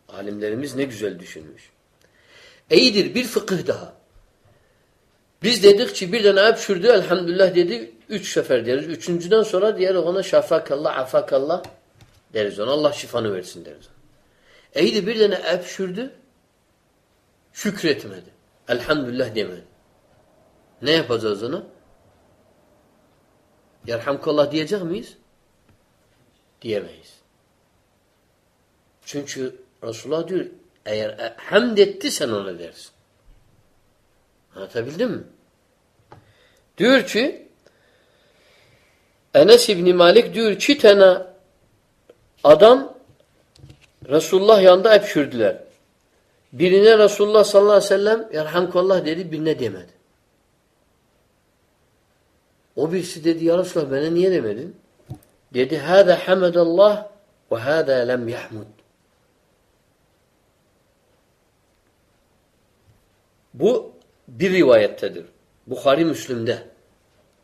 Alimlerimiz ne güzel düşünmüş. İyidir bir fıkıh daha. Biz dedik ki bir tane öpşürdü elhamdülillah dedi. Üç sefer deriz. Üçüncüden sonra diğer ona şafakallah afakallah deriz ona. Allah şifanı versin deriz. İyidir bir tane öpşürdü. Şükretmedi. Elhamdülillah demedi. Ne yapacağız ona? Yerhamkallah diyecek miyiz? Diyemeyiz. Çünkü Resulullah diyor eğer e, hamd etti sen ona dersin. Anlatabildim mi? Diyor ki Enes İbni Malik diyor ki tane adam Resulullah yanında öpüşürdüler. Birine Resulullah sallallahu aleyhi ve sellem Yerhamkallah dedi birine demedi. O birisi dedi ya Resulallah bana niye demedin? Dedi hâzâ hamedallah ve hâzâ lem yahmud. Bu bir rivayettedir. Bukhari Müslüm'de.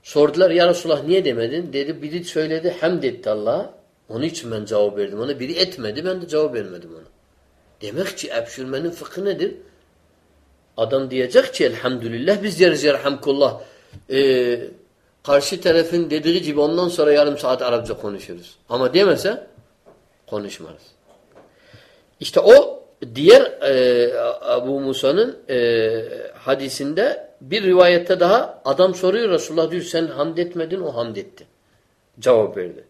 Sordular ya Resulallah niye demedin? Dedi biri söyledi hamd etti Allah'a. Onun için ben cevap verdim ona. Biri etmedi ben de cevap vermedim ona. Demek ki öpüşürmenin fıkhı nedir? Adam diyecek ki elhamdülillah biz deriz yerhamkullah. Ee, karşı tarafın dediği gibi ondan sonra yarım saat Arapça konuşuruz. Ama demese konuşmarız. İşte o diğer e, Abu Musa'nın e, hadisinde bir rivayette daha adam soruyor Resulullah diyor sen hamd etmedin o hamd etti. Cevap verdi.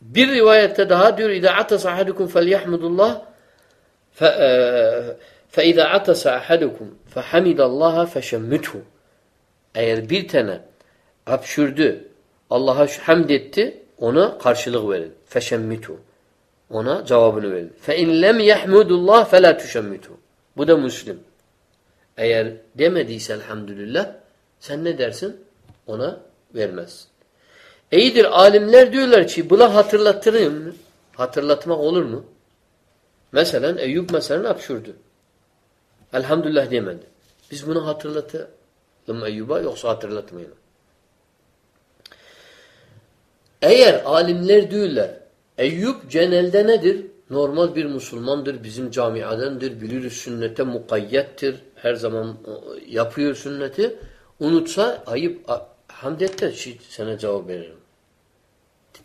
Bir rivayette daha diyor اِذَا عَتَسَ أَحَدُكُمْ فَلْيَحْمُدُ اللّٰهِ فَاِذَا عَتَسَ أَحَدُكُمْ فَحَمِدَ اللّٰهَ فَشَمِّتْهُ Eğer bir tane hapşürdü. Allah'a hamd etti. Ona karşılık verin. Feşemmitu. Ona cevabını verin. Fe in lem yahmudullah fe la tuşemmitu. Bu da Müslim. Eğer demediyse elhamdülillah sen ne dersin? Ona vermez. İyidir alimler diyorlar ki buna hatırlatırım? Hatırlatmak olur mu? Mesela Eyüp mesela hapşurdu. Elhamdülillah demedi. Biz bunu hatırlatalım Eyyub'a yoksa hatırlatmayalım. Eğer alimler diyorlar Eyüp genelde nedir? Normal bir Müslümandır, bizim camiadendir, bilir sünnete mukayyettir, her zaman yapıyor sünneti. Unutsa ayıp hamd et sana cevap veririm.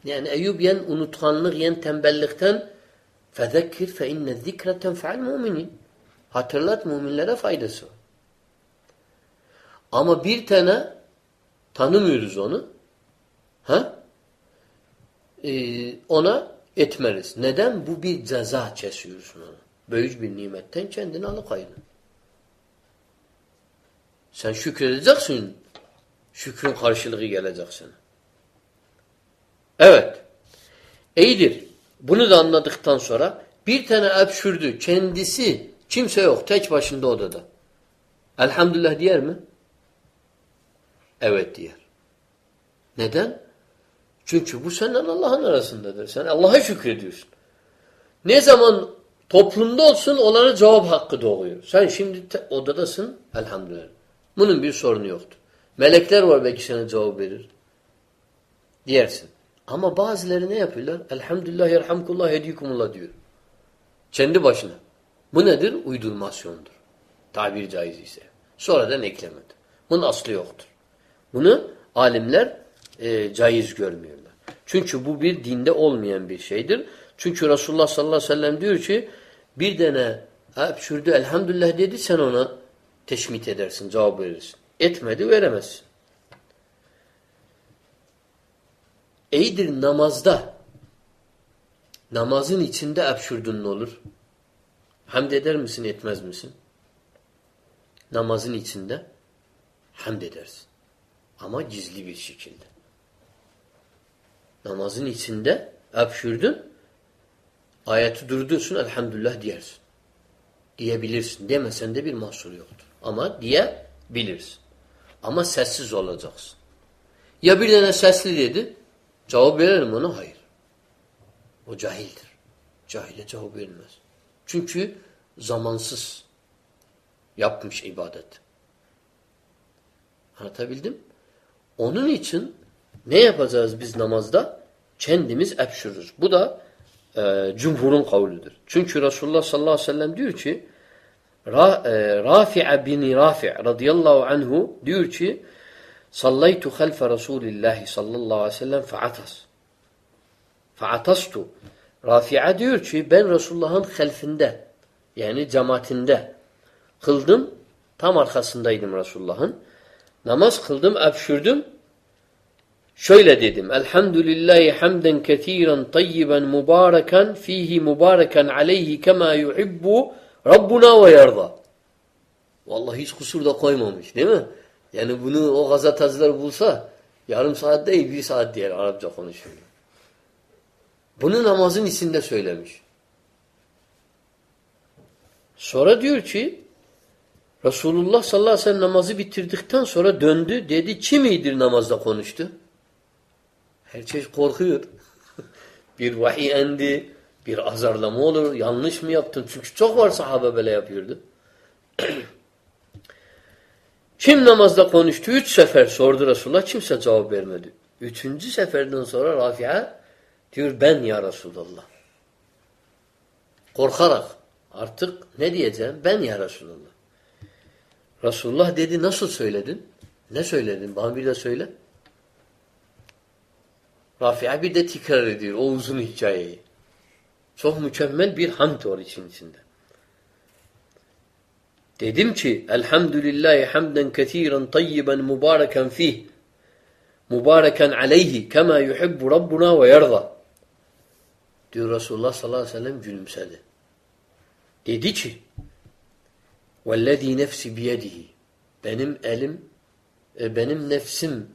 Yani Eyüp yen unutkanlık, yen tembellikten fe inne zikre tenfa'l müminin. Hatırlat müminlere faydası. Ama bir tane tanımıyoruz onu. Ha? Ee, ona etmeliz. Neden? Bu bir ceza kesiyorsun ona. Böyük bir nimetten kendini alıkaydın. Sen şükredeceksin. Şükrün karşılığı gelecek sana. Evet. İyidir. Bunu da anladıktan sonra bir tane öpşürdü. Kendisi kimse yok. Tek başında odada. Elhamdülillah diyer mi? Evet diyer. Neden? Çünkü bu senden Allah'ın arasındadır. Sen Allah'a şükrediyorsun. Ne zaman toplumda olsun onlara cevap hakkı doğuyor. Sen şimdi odadasın elhamdülillah. Bunun bir sorunu yoktur. Melekler var belki sana cevap verir. Diyersin. Ama bazıları ne yapıyorlar? Elhamdülillah yerhamkullah hediyikumullah diyor. Kendi başına. Bu nedir? Uydurmasyondur. Tabir caiz ise. Sonradan eklemedir. Bunun aslı yoktur. Bunu alimler e, caiz görmüyorlar. Çünkü bu bir dinde olmayan bir şeydir. Çünkü Resulullah sallallahu aleyhi ve sellem diyor ki bir tane öpşürdü elhamdülillah dedi sen ona teşmit edersin, cevap verirsin. Etmedi veremezsin. İyidir namazda namazın içinde öpşürdün ne olur? Hamd eder misin etmez misin? Namazın içinde hamd edersin. Ama gizli bir şekilde. Namazın içinde öpşürdün ayeti durdursun elhamdülillah diyersin. Diyebilirsin. Demesen de bir mahsur yoktur. Ama diyebilirsin. Ama sessiz olacaksın. Ya bir tane sesli dedi cevap verelim ona hayır. O cahildir. Cahile cevap verilmez. Çünkü zamansız yapmış ibadet. Anlatabildim? Onun için ne yapacağız biz namazda? Kendimiz öpşürürüz. Bu da e, cumhurun kavludur. Çünkü Resulullah sallallahu aleyhi ve sellem diyor ki Ra, e, Rafi'a bin Rafi' radıyallahu anhu diyor ki Sallaytu halfe Resulillahi sallallahu aleyhi ve sellem fa'atas. Fa'atastu. Rafi'a diyor ki ben Resulullah'ın halfinde yani cemaatinde kıldım. Tam arkasındaydım Resulullah'ın. Namaz kıldım, öpşürdüm. Şöyle dedim. Elhamdülillahi hamden ketiren tayyiben mübareken fihi mübareken aleyhi kema yuhibbu Rabbuna ve yarda. Vallahi hiç kusur da koymamış değil mi? Yani bunu o gazeteciler bulsa yarım saat değil bir saat diye Arapça konuşuyor. Bunu namazın içinde söylemiş. Sonra diyor ki Resulullah sallallahu aleyhi ve sellem namazı bitirdikten sonra döndü. Dedi kim iyidir namazda konuştu? Herkes korkuyor. bir vahiy endi. Bir azarlama olur. Yanlış mı yaptın? Çünkü çok var sahabe böyle yapıyordu. Kim namazda konuştu? Üç sefer sordu Resulullah. Kimse cevap vermedi. Üçüncü seferden sonra Rafi'a diyor ben ya Resulullah. Korkarak artık ne diyeceğim? Ben ya Resulullah. Resulullah dedi nasıl söyledin? Ne söyledin? Bana bir de söyle. Rafi'a bir de tekrar ediyor o uzun hikayeyi. Çok mükemmel bir hamd var için içinde. Dedim ki elhamdülillahi hamden ketiren tayyiben mübareken fih mübareken aleyhi kema yuhibbu rabbuna ve yerda. Diyor Resulullah sallallahu aleyhi ve sellem gülümsedi. Dedi ki vellezî nefsi biyedihi benim elim e, benim nefsim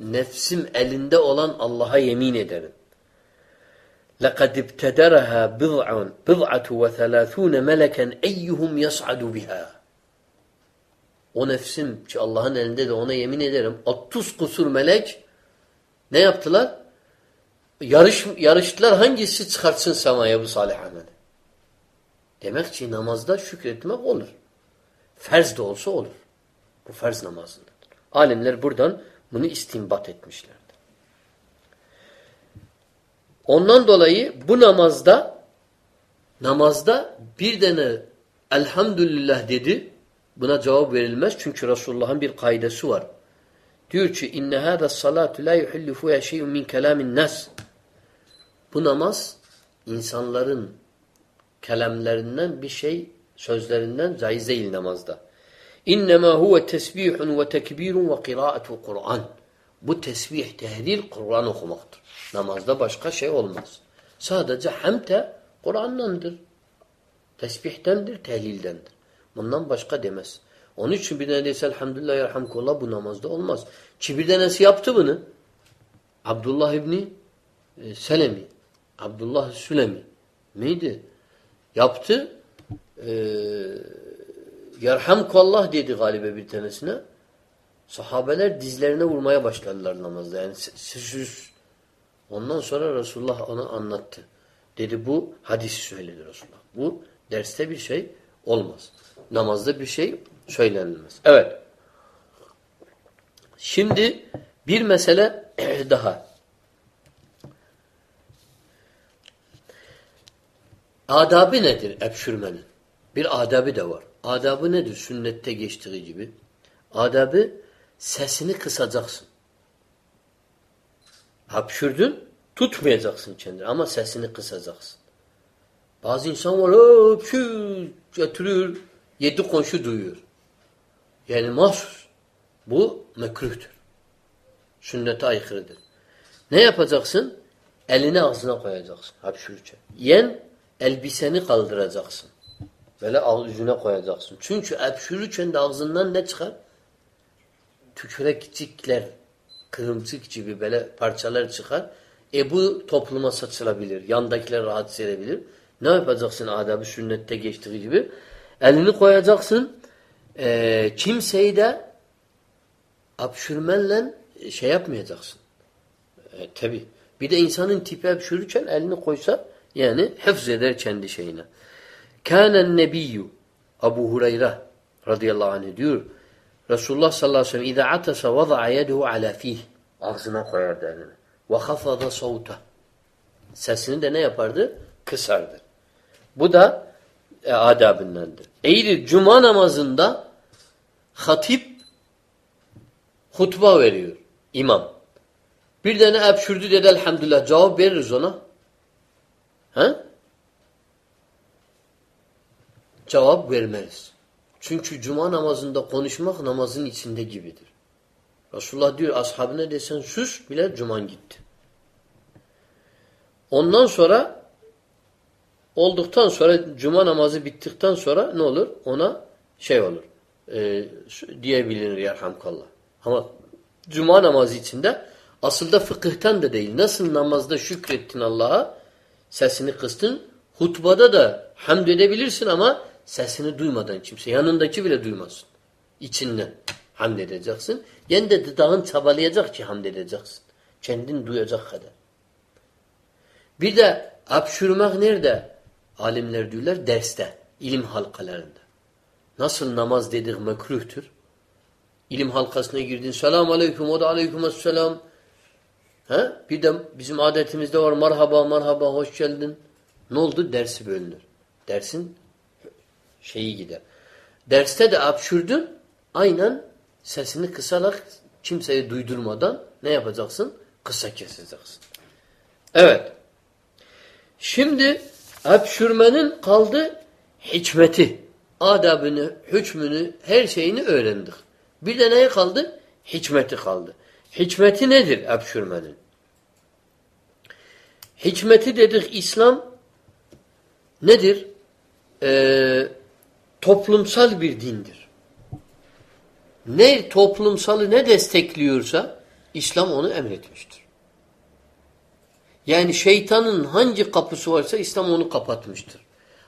nefsim elinde olan Allah'a yemin ederim. لَقَدْ ابْتَدَرَهَا بِضْعٌ بِضْعَةُ وَثَلَاثُونَ مَلَكًا اَيُّهُمْ يَصْعَدُ بِهَا O nefsim ki Allah'ın elinde de ona yemin ederim 30 kusur melek ne yaptılar? Yarış, yarıştılar hangisi çıkartsın semaya bu salih ameli. Demek ki namazda şükretmek olur. Ferz de olsa olur. Bu ferz namazındadır. Alimler buradan bunu istinbat etmişlerdir. Ondan dolayı bu namazda namazda bir tane elhamdülillah dedi. Buna cevap verilmez. Çünkü Resulullah'ın bir kaidesi var. Diyor ki inne hâdâ salâtu lâ yuhillu fûyâ şey'un min kelâmin nas. Bu namaz insanların kelamlarından bir şey sözlerinden caiz değil namazda. İnnemâ huve tesbihun ve tekbirun ve kıraatul Kur'an. Bu tesbih, tehlil, Kur'an okumaktır. Namazda başka şey olmaz. Sadece hamte Kur'an'dandır. Tesbihtendir, tehlildendir. Bundan başka demez. Onun için bir tane dese elhamdülillah yerhamkullah bu namazda olmaz. Ki bir tanesi yaptı bunu. Abdullah İbni e, Selemi. Abdullah Sülemi. Neydi? Yaptı. Eee Yerhamkallah dedi galibe bir tanesine. Sahabeler dizlerine vurmaya başladılar namazda. Yani süs. Ondan sonra Resulullah onu anlattı. Dedi bu hadisi söyledi Resulullah. Bu derste bir şey olmaz. Namazda bir şey söylenilmez. Evet. Şimdi bir mesele daha. Adabı nedir öpşürmenin? Bir adabı da var. Adabı nedir? Sünnette geçtiği gibi. Adabı sesini kısacaksın. Hapşürdün, tutmayacaksın kendini ama sesini kısacaksın. Bazı insan var, öpşür, götürür, yedi komşu duyuyor. Yani mahsus. Bu mekruhtur. Sünnete aykırıdır. Ne yapacaksın? Elini ağzına koyacaksın hapşürürken. Yen elbiseni kaldıracaksın. Böyle yüzüne koyacaksın. Çünkü öpşürürken de ağzından ne çıkar? Tükürekçikler, kırımcık gibi böyle parçalar çıkar. E bu topluma saçılabilir. Yandakiler rahatsız edebilir. Ne yapacaksın adabı sünnette geçtiği gibi? Elini koyacaksın. E, kimseyi de öpşürmenle şey yapmayacaksın. E, Tabi. Bir de insanın tipi öpşürürken elini koysa yani hıfz eder kendi şeyine. Kânen nebiyyü Abu Hureyre radıyallahu anh diyor Resulullah sallallahu aleyhi ve sellem اِذَا عَتَسَ وَضَعَ يَدُهُ عَلَى ف۪يهِ Ağzına koyardı elini. وَخَفَضَ صَوْتَ Sesini de ne yapardı? Kısardı. Bu da e, adabındandır. Eğri cuma namazında hatip hutba veriyor. imam. Bir tane öpşürdü dedi elhamdülillah. Cevap veririz ona. He? Cevap vermeliz. Çünkü cuma namazında konuşmak namazın içinde gibidir. Resulullah diyor ashabına desen sus bile cuman gitti. Ondan sonra olduktan sonra cuma namazı bittikten sonra ne olur? Ona şey olur. E, diyebilir yerhamkallah. Ama cuma namazı içinde aslında fıkıhtan da değil. Nasıl namazda şükrettin Allah'a sesini kıstın. Hutbada da hamd edebilirsin ama Sesini duymadan kimse. Yanındaki bile duymasın. İçinden hamd edeceksin. Yen de dudağın çabalayacak ki hamd edeceksin. Kendin duyacak kadar. Bir de apşurmak nerede? Alimler diyorlar derste. ilim halkalarında. Nasıl namaz dedik mekruhtur. İlim halkasına girdin. Selamun aleyküm. O da aleyküm selam. Ha? Bir de bizim adetimizde var. Merhaba merhaba hoş geldin. Ne oldu? Dersi bölünür. Dersin şeyi gider. Derste de apşürdün aynen sesini kısarak kimseyi duydurmadan ne yapacaksın? Kısa keseceksin. Evet. Şimdi apşürmenin kaldı hikmeti. Adabını, hükmünü, her şeyini öğrendik. Bir de neye kaldı? Hikmeti kaldı. Hikmeti nedir apşürmenin? Hikmeti dedik İslam nedir? Ee, toplumsal bir dindir. Ne toplumsalı ne destekliyorsa İslam onu emretmiştir. Yani şeytanın hangi kapısı varsa İslam onu kapatmıştır.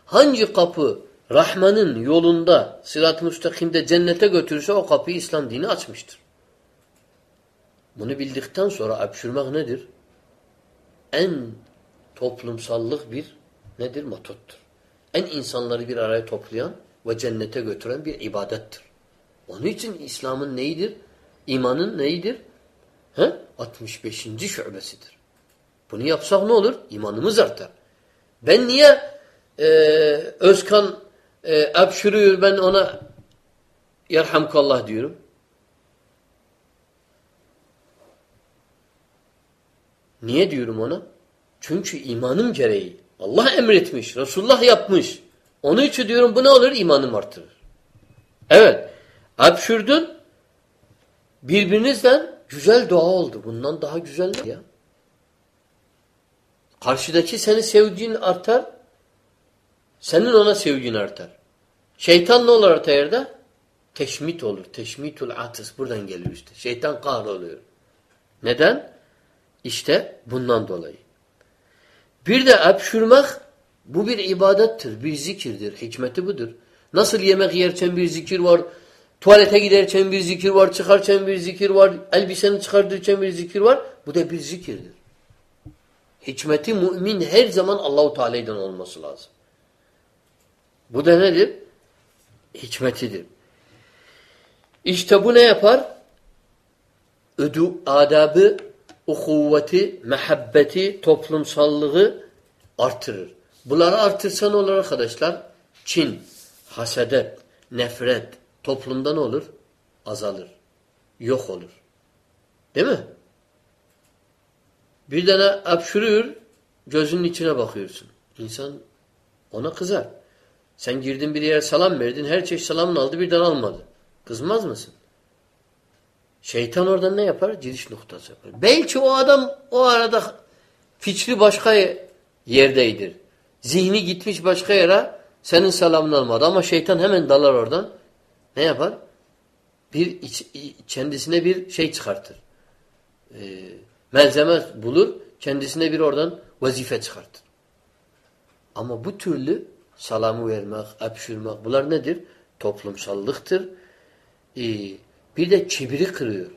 Hangi kapı Rahman'ın yolunda sırat-ı müstakimde cennete götürürse o kapıyı İslam dini açmıştır. Bunu bildikten sonra öpüşürmek nedir? En toplumsallık bir nedir? Matottur. En insanları bir araya toplayan ve cennete götüren bir ibadettir. Onun için İslam'ın neyidir? İmanın neyidir? He? 65. şubesidir. Bunu yapsak ne olur? İmanımız artar. Ben niye e, Özkan e, öpşürüyor ben ona yerhamkallah diyorum? Niye diyorum ona? Çünkü imanım gereği. Allah emretmiş, Resulullah yapmış. Onun için diyorum bu ne olur? İmanım artırır. Evet. Öpşürdün. Birbirinizden güzel dua oldu. Bundan daha güzel ne ya? Karşıdaki seni sevdiğin artar. Senin ona sevgin artar. Şeytan ne olur artar yerde? Teşmit olur. Teşmitul atıs. Buradan geliyor işte. Şeytan kahroluyor. Neden? İşte bundan dolayı. Bir de öpşürmek bu bir ibadettir, bir zikirdir. Hikmeti budur. Nasıl yemek yerken bir zikir var, tuvalete giderken bir zikir var, çıkarken bir zikir var, elbiseni çıkartırken bir zikir var. Bu da bir zikirdir. Hikmeti mümin her zaman Allahu Teala'dan olması lazım. Bu da nedir? Hikmetidir. İşte bu ne yapar? Ödü, adabı, uhuvveti, mehabbeti, toplumsallığı artırır. Bunları artırsan olur arkadaşlar? Çin, hasedet, nefret toplumda ne olur? Azalır. Yok olur. Değil mi? Bir tane apşırıyor, gözünün içine bakıyorsun. İnsan ona kızar. Sen girdin bir yere salam verdin, her çeşit salamını aldı, birden almadı. Kızmaz mısın? Şeytan oradan ne yapar? Giriş noktası yapar. Belki o adam o arada fikri başka yerdeydir. Zihni gitmiş başka yere senin selamını almadı. Ama şeytan hemen dalar oradan. Ne yapar? Bir iç, kendisine bir şey çıkartır. Ee, malzeme bulur. Kendisine bir oradan vazife çıkartır. Ama bu türlü salamı vermek, öpüşürmek bunlar nedir? Toplumsallıktır. Ee, bir de kibri kırıyor.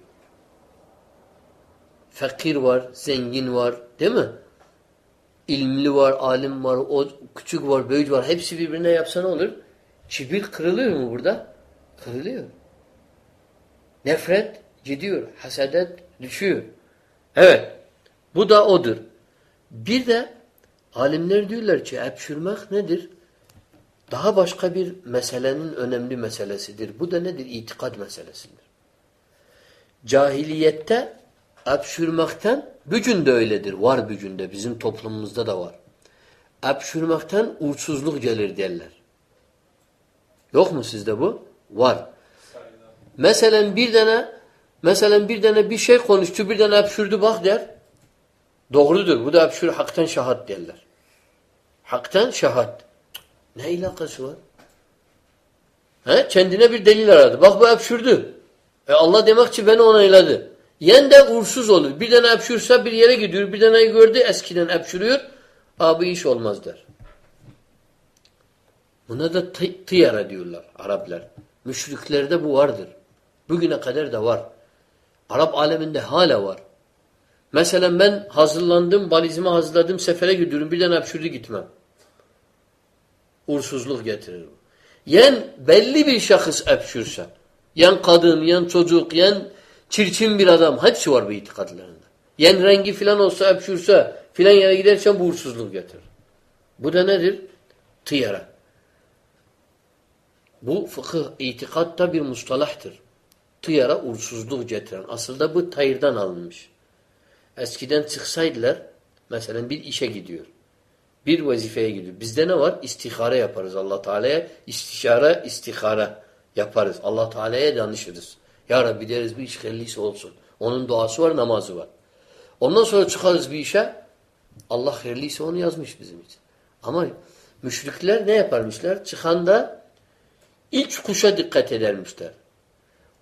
Fakir var, zengin var değil mi? İlmli var, alim var, o küçük var, büyük var. Hepsi birbirine yapsa ne olur? Kibir kırılıyor mu burada? Kırılıyor. Nefret gidiyor. Hasadet düşüyor. Evet. Bu da odur. Bir de alimler diyorlar ki öpüşürmek nedir? Daha başka bir meselenin önemli meselesidir. Bu da nedir? İtikad meselesidir. Cahiliyette öpüşürmekten bugün de öyledir. Var bugün de. Bizim toplumumuzda da var. Öpüşürmekten uğursuzluk gelir derler. Yok mu sizde bu? Var. Mesela bir tane mesela bir tane bir şey konuştu, bir tane öpüşürdü bak der. Doğrudur. Bu da öpüşür haktan şahat derler. Haktan şahat. Ne alakası var? He? Kendine bir delil aradı. Bak bu öpüşürdü. E Allah demek ki beni onayladı. Yen de uğursuz olur. Bir tane öpüşürse bir yere gidiyor. Bir tane gördü eskiden öpüşürüyor. Abi iş olmaz der. Buna da tıyara diyorlar Araplar. Müşriklerde bu vardır. Bugüne kadar da var. Arap aleminde hala var. Mesela ben hazırlandım, valizimi hazırladım, sefere gidiyorum. Bir tane öpüşürdü gitmem. Uğursuzluk getirir. Yen belli bir şahıs öpüşürse Yen kadın, yen çocuk, yen çirkin bir adam. Hepsi var bu itikadlarında. Yen rengi filan olsa, öpüşürse, filan yere gidersen bu uğursuzluk getirir. Bu da nedir? Tıyara. Bu fıkıh, itikatta bir mustalahtır. Tıyara uğursuzluk getiren. Aslında bu tayırdan alınmış. Eskiden çıksaydılar, mesela bir işe gidiyor. Bir vazifeye gidiyor. Bizde ne var? İstihare yaparız Allah Teala'ya. İstişare, istihare yaparız. Allah Teala'ya danışırız. Ya Rabbi deriz bir iş hayırlıysa olsun. Onun duası var, namazı var. Ondan sonra çıkarız bir işe. Allah hayırlıysa onu yazmış bizim için. Ama müşrikler ne yaparmışlar? Çıkanda ilk kuşa dikkat edermişler.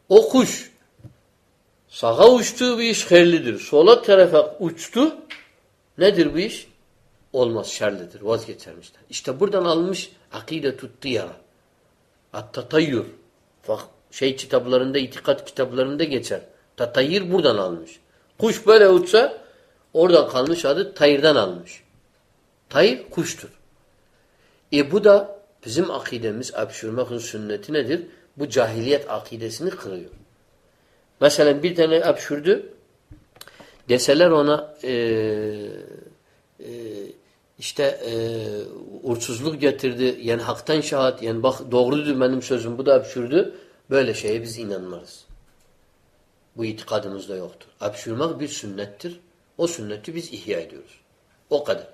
O kuş sağa uçtuğu bir iş hayırlıdır. Sola tarafa uçtu. Nedir bu iş? Olmaz, şerlidir. Vazgeçermişler. İşte buradan almış akide tuttu yara. At-tatayyur. Şey kitaplarında, itikat kitaplarında geçer. Tatayyir buradan almış. Kuş böyle uçsa oradan kalmış adı tayırdan almış. Tayır kuştur. E bu da bizim akidemiz öpüşürmekin sünneti nedir? Bu cahiliyet akidesini kırıyor. Mesela bir tane öpüşürdü. Deseler ona e, e, işte e, uğursuzluk getirdi. Yani haktan şahat. Yani bak doğrudur benim sözüm. Bu da öpüşürdü. Böyle şeye biz inanmarız. Bu itikadımızda yoktur. Öpüşürmek bir sünnettir. O sünneti biz ihya ediyoruz. O kadar.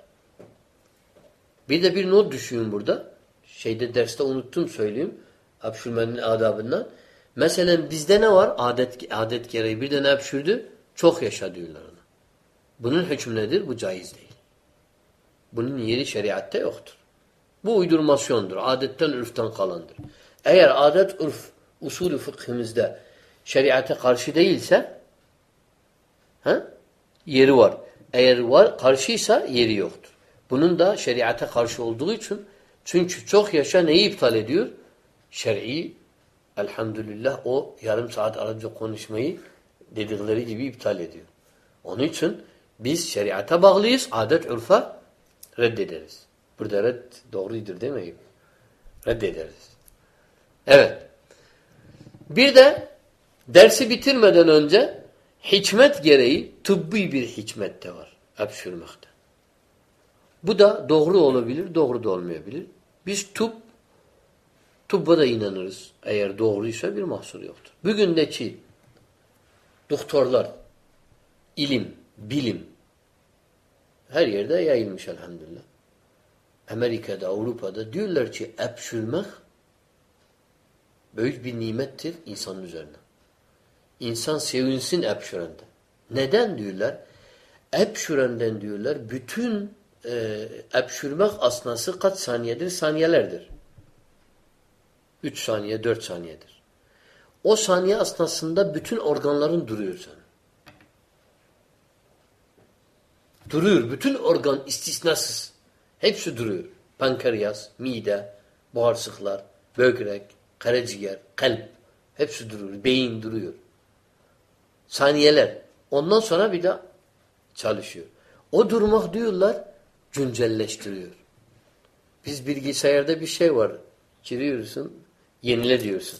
Bir de bir not düşüyorum burada. Şeyde derste unuttum söyleyeyim. Öpüşürmenin adabından. Mesela bizde ne var? Adet adet gereği bir de ne öpüşürdü? Çok yaşa diyorlar ona. Bunun hükmü nedir? Bu caiz değil. Bunun yeri şeriatte yoktur. Bu uydurmasyondur. Adetten, ürften kalandır. Eğer adet, ürf, usulü fıkhimizde şeriate karşı değilse he, yeri var. Eğer var karşıysa yeri yoktur. Bunun da şeriate karşı olduğu için çünkü çok yaşa neyi iptal ediyor? Şer'i elhamdülillah o yarım saat Arapça konuşmayı dedikleri gibi iptal ediyor. Onun için biz şeriata bağlıyız, adet ürfa reddederiz. Burada red doğrudur değil mi? Reddederiz. Evet. Bir de dersi bitirmeden önce hikmet gereği tıbbi bir hikmet de var. Öpüşürmekte. Bu da doğru olabilir, doğru da olmayabilir. Biz tıp, tıbba da inanırız. Eğer doğruysa bir mahsur yoktur. Bugündeki doktorlar, ilim, bilim her yerde yayılmış elhamdülillah. Amerika'da, Avrupa'da diyorlar ki öpüşülmek büyük bir nimettir insanın üzerine. İnsan sevinsin öpüşürende. Neden diyorlar? Öpüşürenden diyorlar bütün e, öpüşürmek asnası kaç saniyedir? Saniyelerdir. Üç saniye, dört saniyedir. O saniye asnasında bütün organların duruyor sana. Duruyor. Bütün organ istisnasız. Hepsi duruyor. Pankreas, mide, bağırsaklar, böbrek, karaciğer, kalp. Hepsi duruyor. Beyin duruyor. Saniyeler. Ondan sonra bir de çalışıyor. O durmak diyorlar güncelleştiriyor. Biz bilgisayarda bir şey var. Giriyorsun, yenile diyorsun.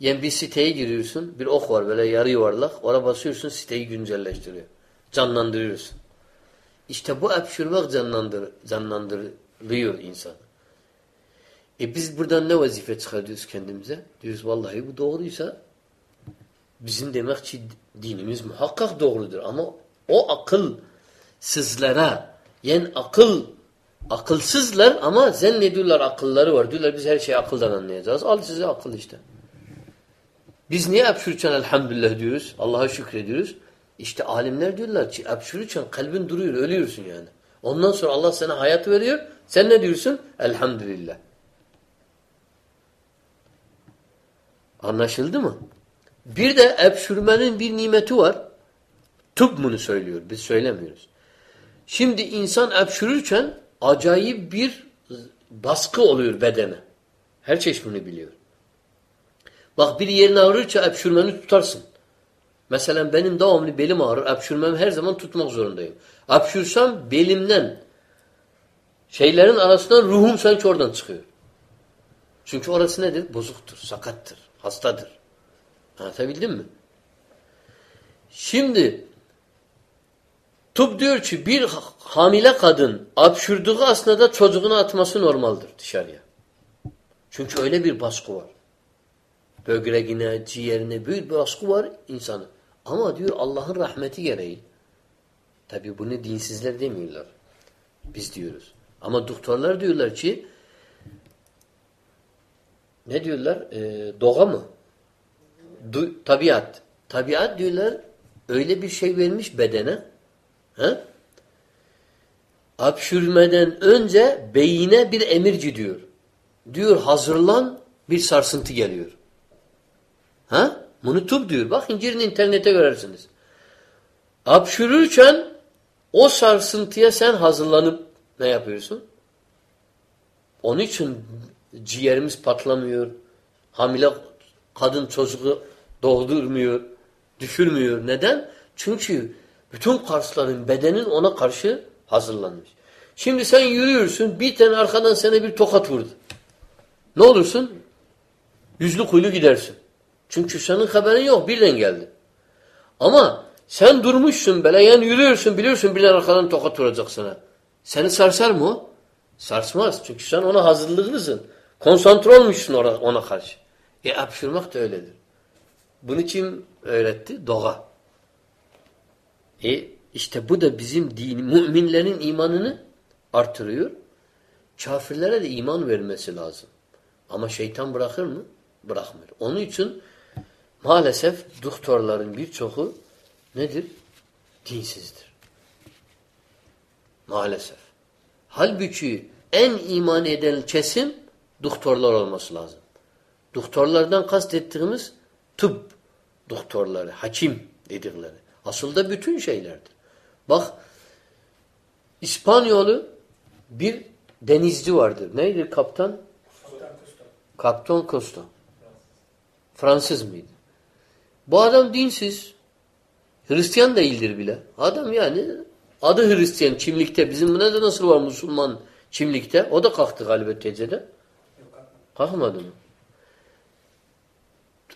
Yani bir siteye giriyorsun, bir ok var böyle yarı yuvarlak. Oraya basıyorsun, siteyi güncelleştiriyor. Canlandırıyorsun. İşte bu öpüşürmek canlandır, canlandırılıyor insan. E biz buradan ne vazife çıkarıyoruz kendimize? Diyoruz vallahi bu doğruysa bizim demek ki dinimiz muhakkak doğrudur. Ama o akıl sizlere yani akıl akılsızlar ama zannediyorlar akılları var. Diyorlar biz her şeyi akıldan anlayacağız. Al size akıl işte. Biz niye öpüşürken elhamdülillah diyoruz? Allah'a şükrediyoruz. İşte alimler diyorlar ki öpüşürken kalbin duruyor, ölüyorsun yani. Ondan sonra Allah sana hayat veriyor. Sen ne diyorsun? Elhamdülillah. Anlaşıldı mı? Bir de öpüşürmenin bir nimeti var. Tıp bunu söylüyor. Biz söylemiyoruz. Şimdi insan öpüşürürken acayip bir baskı oluyor bedene. Her çeşit bunu biliyor. Bak bir yerin ağrırsa öpüşürmeni tutarsın. Mesela benim devamlı belim ağrır. Öpüşürmemi her zaman tutmak zorundayım. Öpüşürsem belimden şeylerin arasından ruhum sanki oradan çıkıyor. Çünkü orası nedir? Bozuktur, sakattır, hastadır. Anlatabildim mi? Şimdi tıp diyor ki bir hamile kadın öpüşürdüğü aslında çocuğunu atması normaldir dışarıya. Çünkü öyle bir baskı var. Böbreğine, ciğerine büyük bir baskı var insanın. Ama diyor Allah'ın rahmeti gereği. Tabi bunu dinsizler demiyorlar. Biz diyoruz. Ama doktorlar diyorlar ki ne diyorlar? Ee, doğa mı? Du tabiat. Tabiat diyorlar öyle bir şey vermiş bedene. He? Hapşürmeden önce beyine bir emirci diyor. Diyor hazırlan bir sarsıntı geliyor. Ha? Bunu tıp diyor. Bakın girin internete görersiniz. Hapşırırken o sarsıntıya sen hazırlanıp ne yapıyorsun? Onun için ciğerimiz patlamıyor. Hamile kadın çocuğu doğdurmuyor, düşürmüyor. Neden? Çünkü bütün Karsların bedenin ona karşı hazırlanmış. Şimdi sen yürüyorsun bir tane arkadan sana bir tokat vurdu. Ne olursun? Yüzlü kuyulu gidersin. Çünkü senin haberin yok birden geldi. Ama sen durmuşsun böyle yani yürüyorsun biliyorsun birden arkadan tokat vuracak sana. Seni sarsar mı o? Sarsmaz. Çünkü sen ona hazırlıklısın. Konsantre olmuşsun ona, karşı. E hapşırmak da öyledir. Bunu kim öğretti? Doğa. E işte bu da bizim dini, müminlerin imanını artırıyor. Kafirlere de iman vermesi lazım. Ama şeytan bırakır mı? Bırakmıyor. Onun için maalesef doktorların birçoğu nedir? Dinsizdir. Maalesef. Halbuki en iman eden kesim doktorlar olması lazım. Doktorlardan kastettiğimiz tıp doktorları, hakim dedikleri. Asıl da bütün şeylerdir. Bak İspanyolu bir denizci vardır. Neydi kaptan? Kaptan Costa. Fransız mıydı? Bu adam dinsiz. Hristiyan değildir bile. Adam yani adı Hristiyan kimlikte. Bizim buna da nasıl var Müslüman kimlikte? O da kalktı galiba tecede. Kalkmadı mı?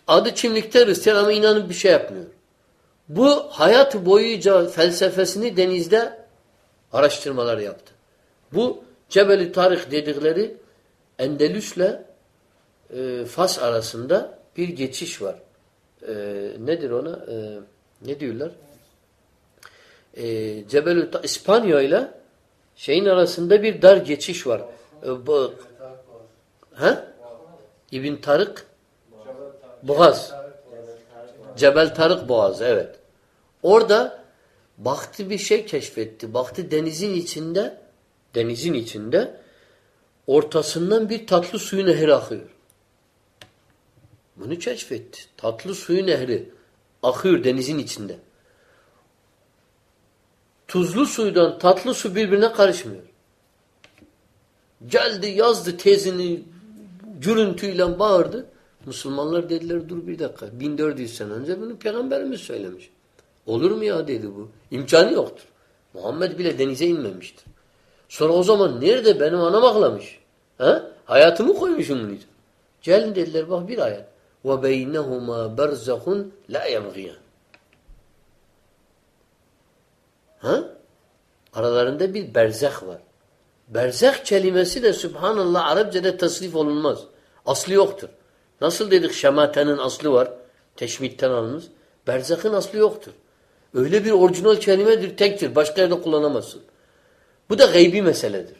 Adı kimlikte Hristiyan ama inanıp bir şey yapmıyor. Bu hayat boyunca felsefesini denizde araştırmalar yaptı. Bu Cebeli Tarih dedikleri Endelüs'le e, Fas arasında bir geçiş var. E, nedir ona? E, ne diyorlar? E, Cebeli İspanya ile şeyin arasında bir dar geçiş var. E, bu, ha? İbn Tarık Boğaz. Cebel Tarık Boğaz evet. Orada baktı bir şey keşfetti. Baktı denizin içinde denizin içinde ortasından bir tatlı suyu nehri akıyor. Bunu keşfetti. Tatlı suyu nehri akıyor denizin içinde. Tuzlu suydan tatlı su birbirine karışmıyor. Geldi yazdı tezini gürültüyle bağırdı. Müslümanlar dediler dur bir dakika. 1400 sene önce bunu peygamberimiz söylemiş. Olur mu ya dedi bu. İmkanı yoktur. Muhammed bile denize inmemiştir. Sonra o zaman nerede benim anam ağlamış? Ha? Hayatımı koymuşum bunun için. Gelin dediler bak bir ayet. وَبَيْنَهُمَا بَرْزَخٌ لَا يَبْغِيَانِ Ha? Aralarında bir berzah var. Berzah kelimesi de Subhanallah Arapçada tasrif olunmaz. Aslı yoktur. Nasıl dedik şematenin aslı var. Teşmitten alınız. Berzakın aslı yoktur. Öyle bir orijinal kelimedir, tektir. Başka yerde kullanamazsın. Bu da gaybi meseledir.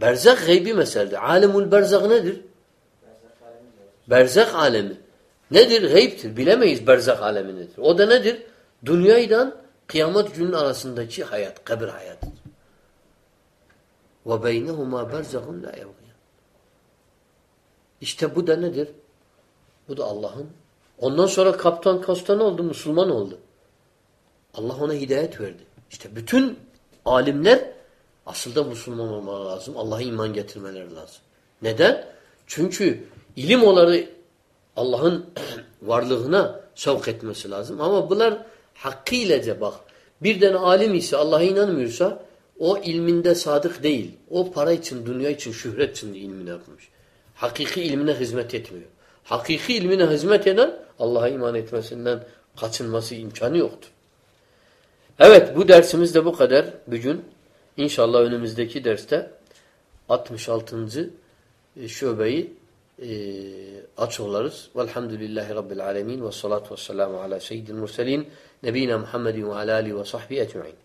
Berzak gaybi meseledir. Alemul berzak nedir? Berzak alemi. Nedir? Gayiptir. Bilemeyiz berzak alemi nedir. O da nedir? Dünyayla kıyamet günün arasındaki hayat, kabir hayatıdır. Ve beynehuma berzakun la yevgiyan. İşte bu da nedir? Bu da Allah'ın. Ondan sonra kaptan kasta ne oldu? Müslüman oldu. Allah ona hidayet verdi. İşte bütün alimler aslında Müslüman olmaları lazım. Allah'a iman getirmeleri lazım. Neden? Çünkü ilim onları Allah'ın varlığına sevk etmesi lazım. Ama bunlar hakkıyla bak. Bir tane alim ise Allah'a inanmıyorsa o ilminde sadık değil. O para için, dünya için, şöhret için ilmini yapmış. Hakiki ilmine hizmet etmiyor. Hakiki ilmine hizmet eden Allah'a iman etmesinden kaçınması imkanı yoktur. Evet bu dersimiz de bu kadar bugün. İnşallah önümüzdeki derste 66. E, şubeyi e, aç olarız. Velhamdülillahi Rabbil alemin ve salatu ve selamu ala seyyidil murselin nebina Muhammedin ve ala ve sahbihi ecma'in.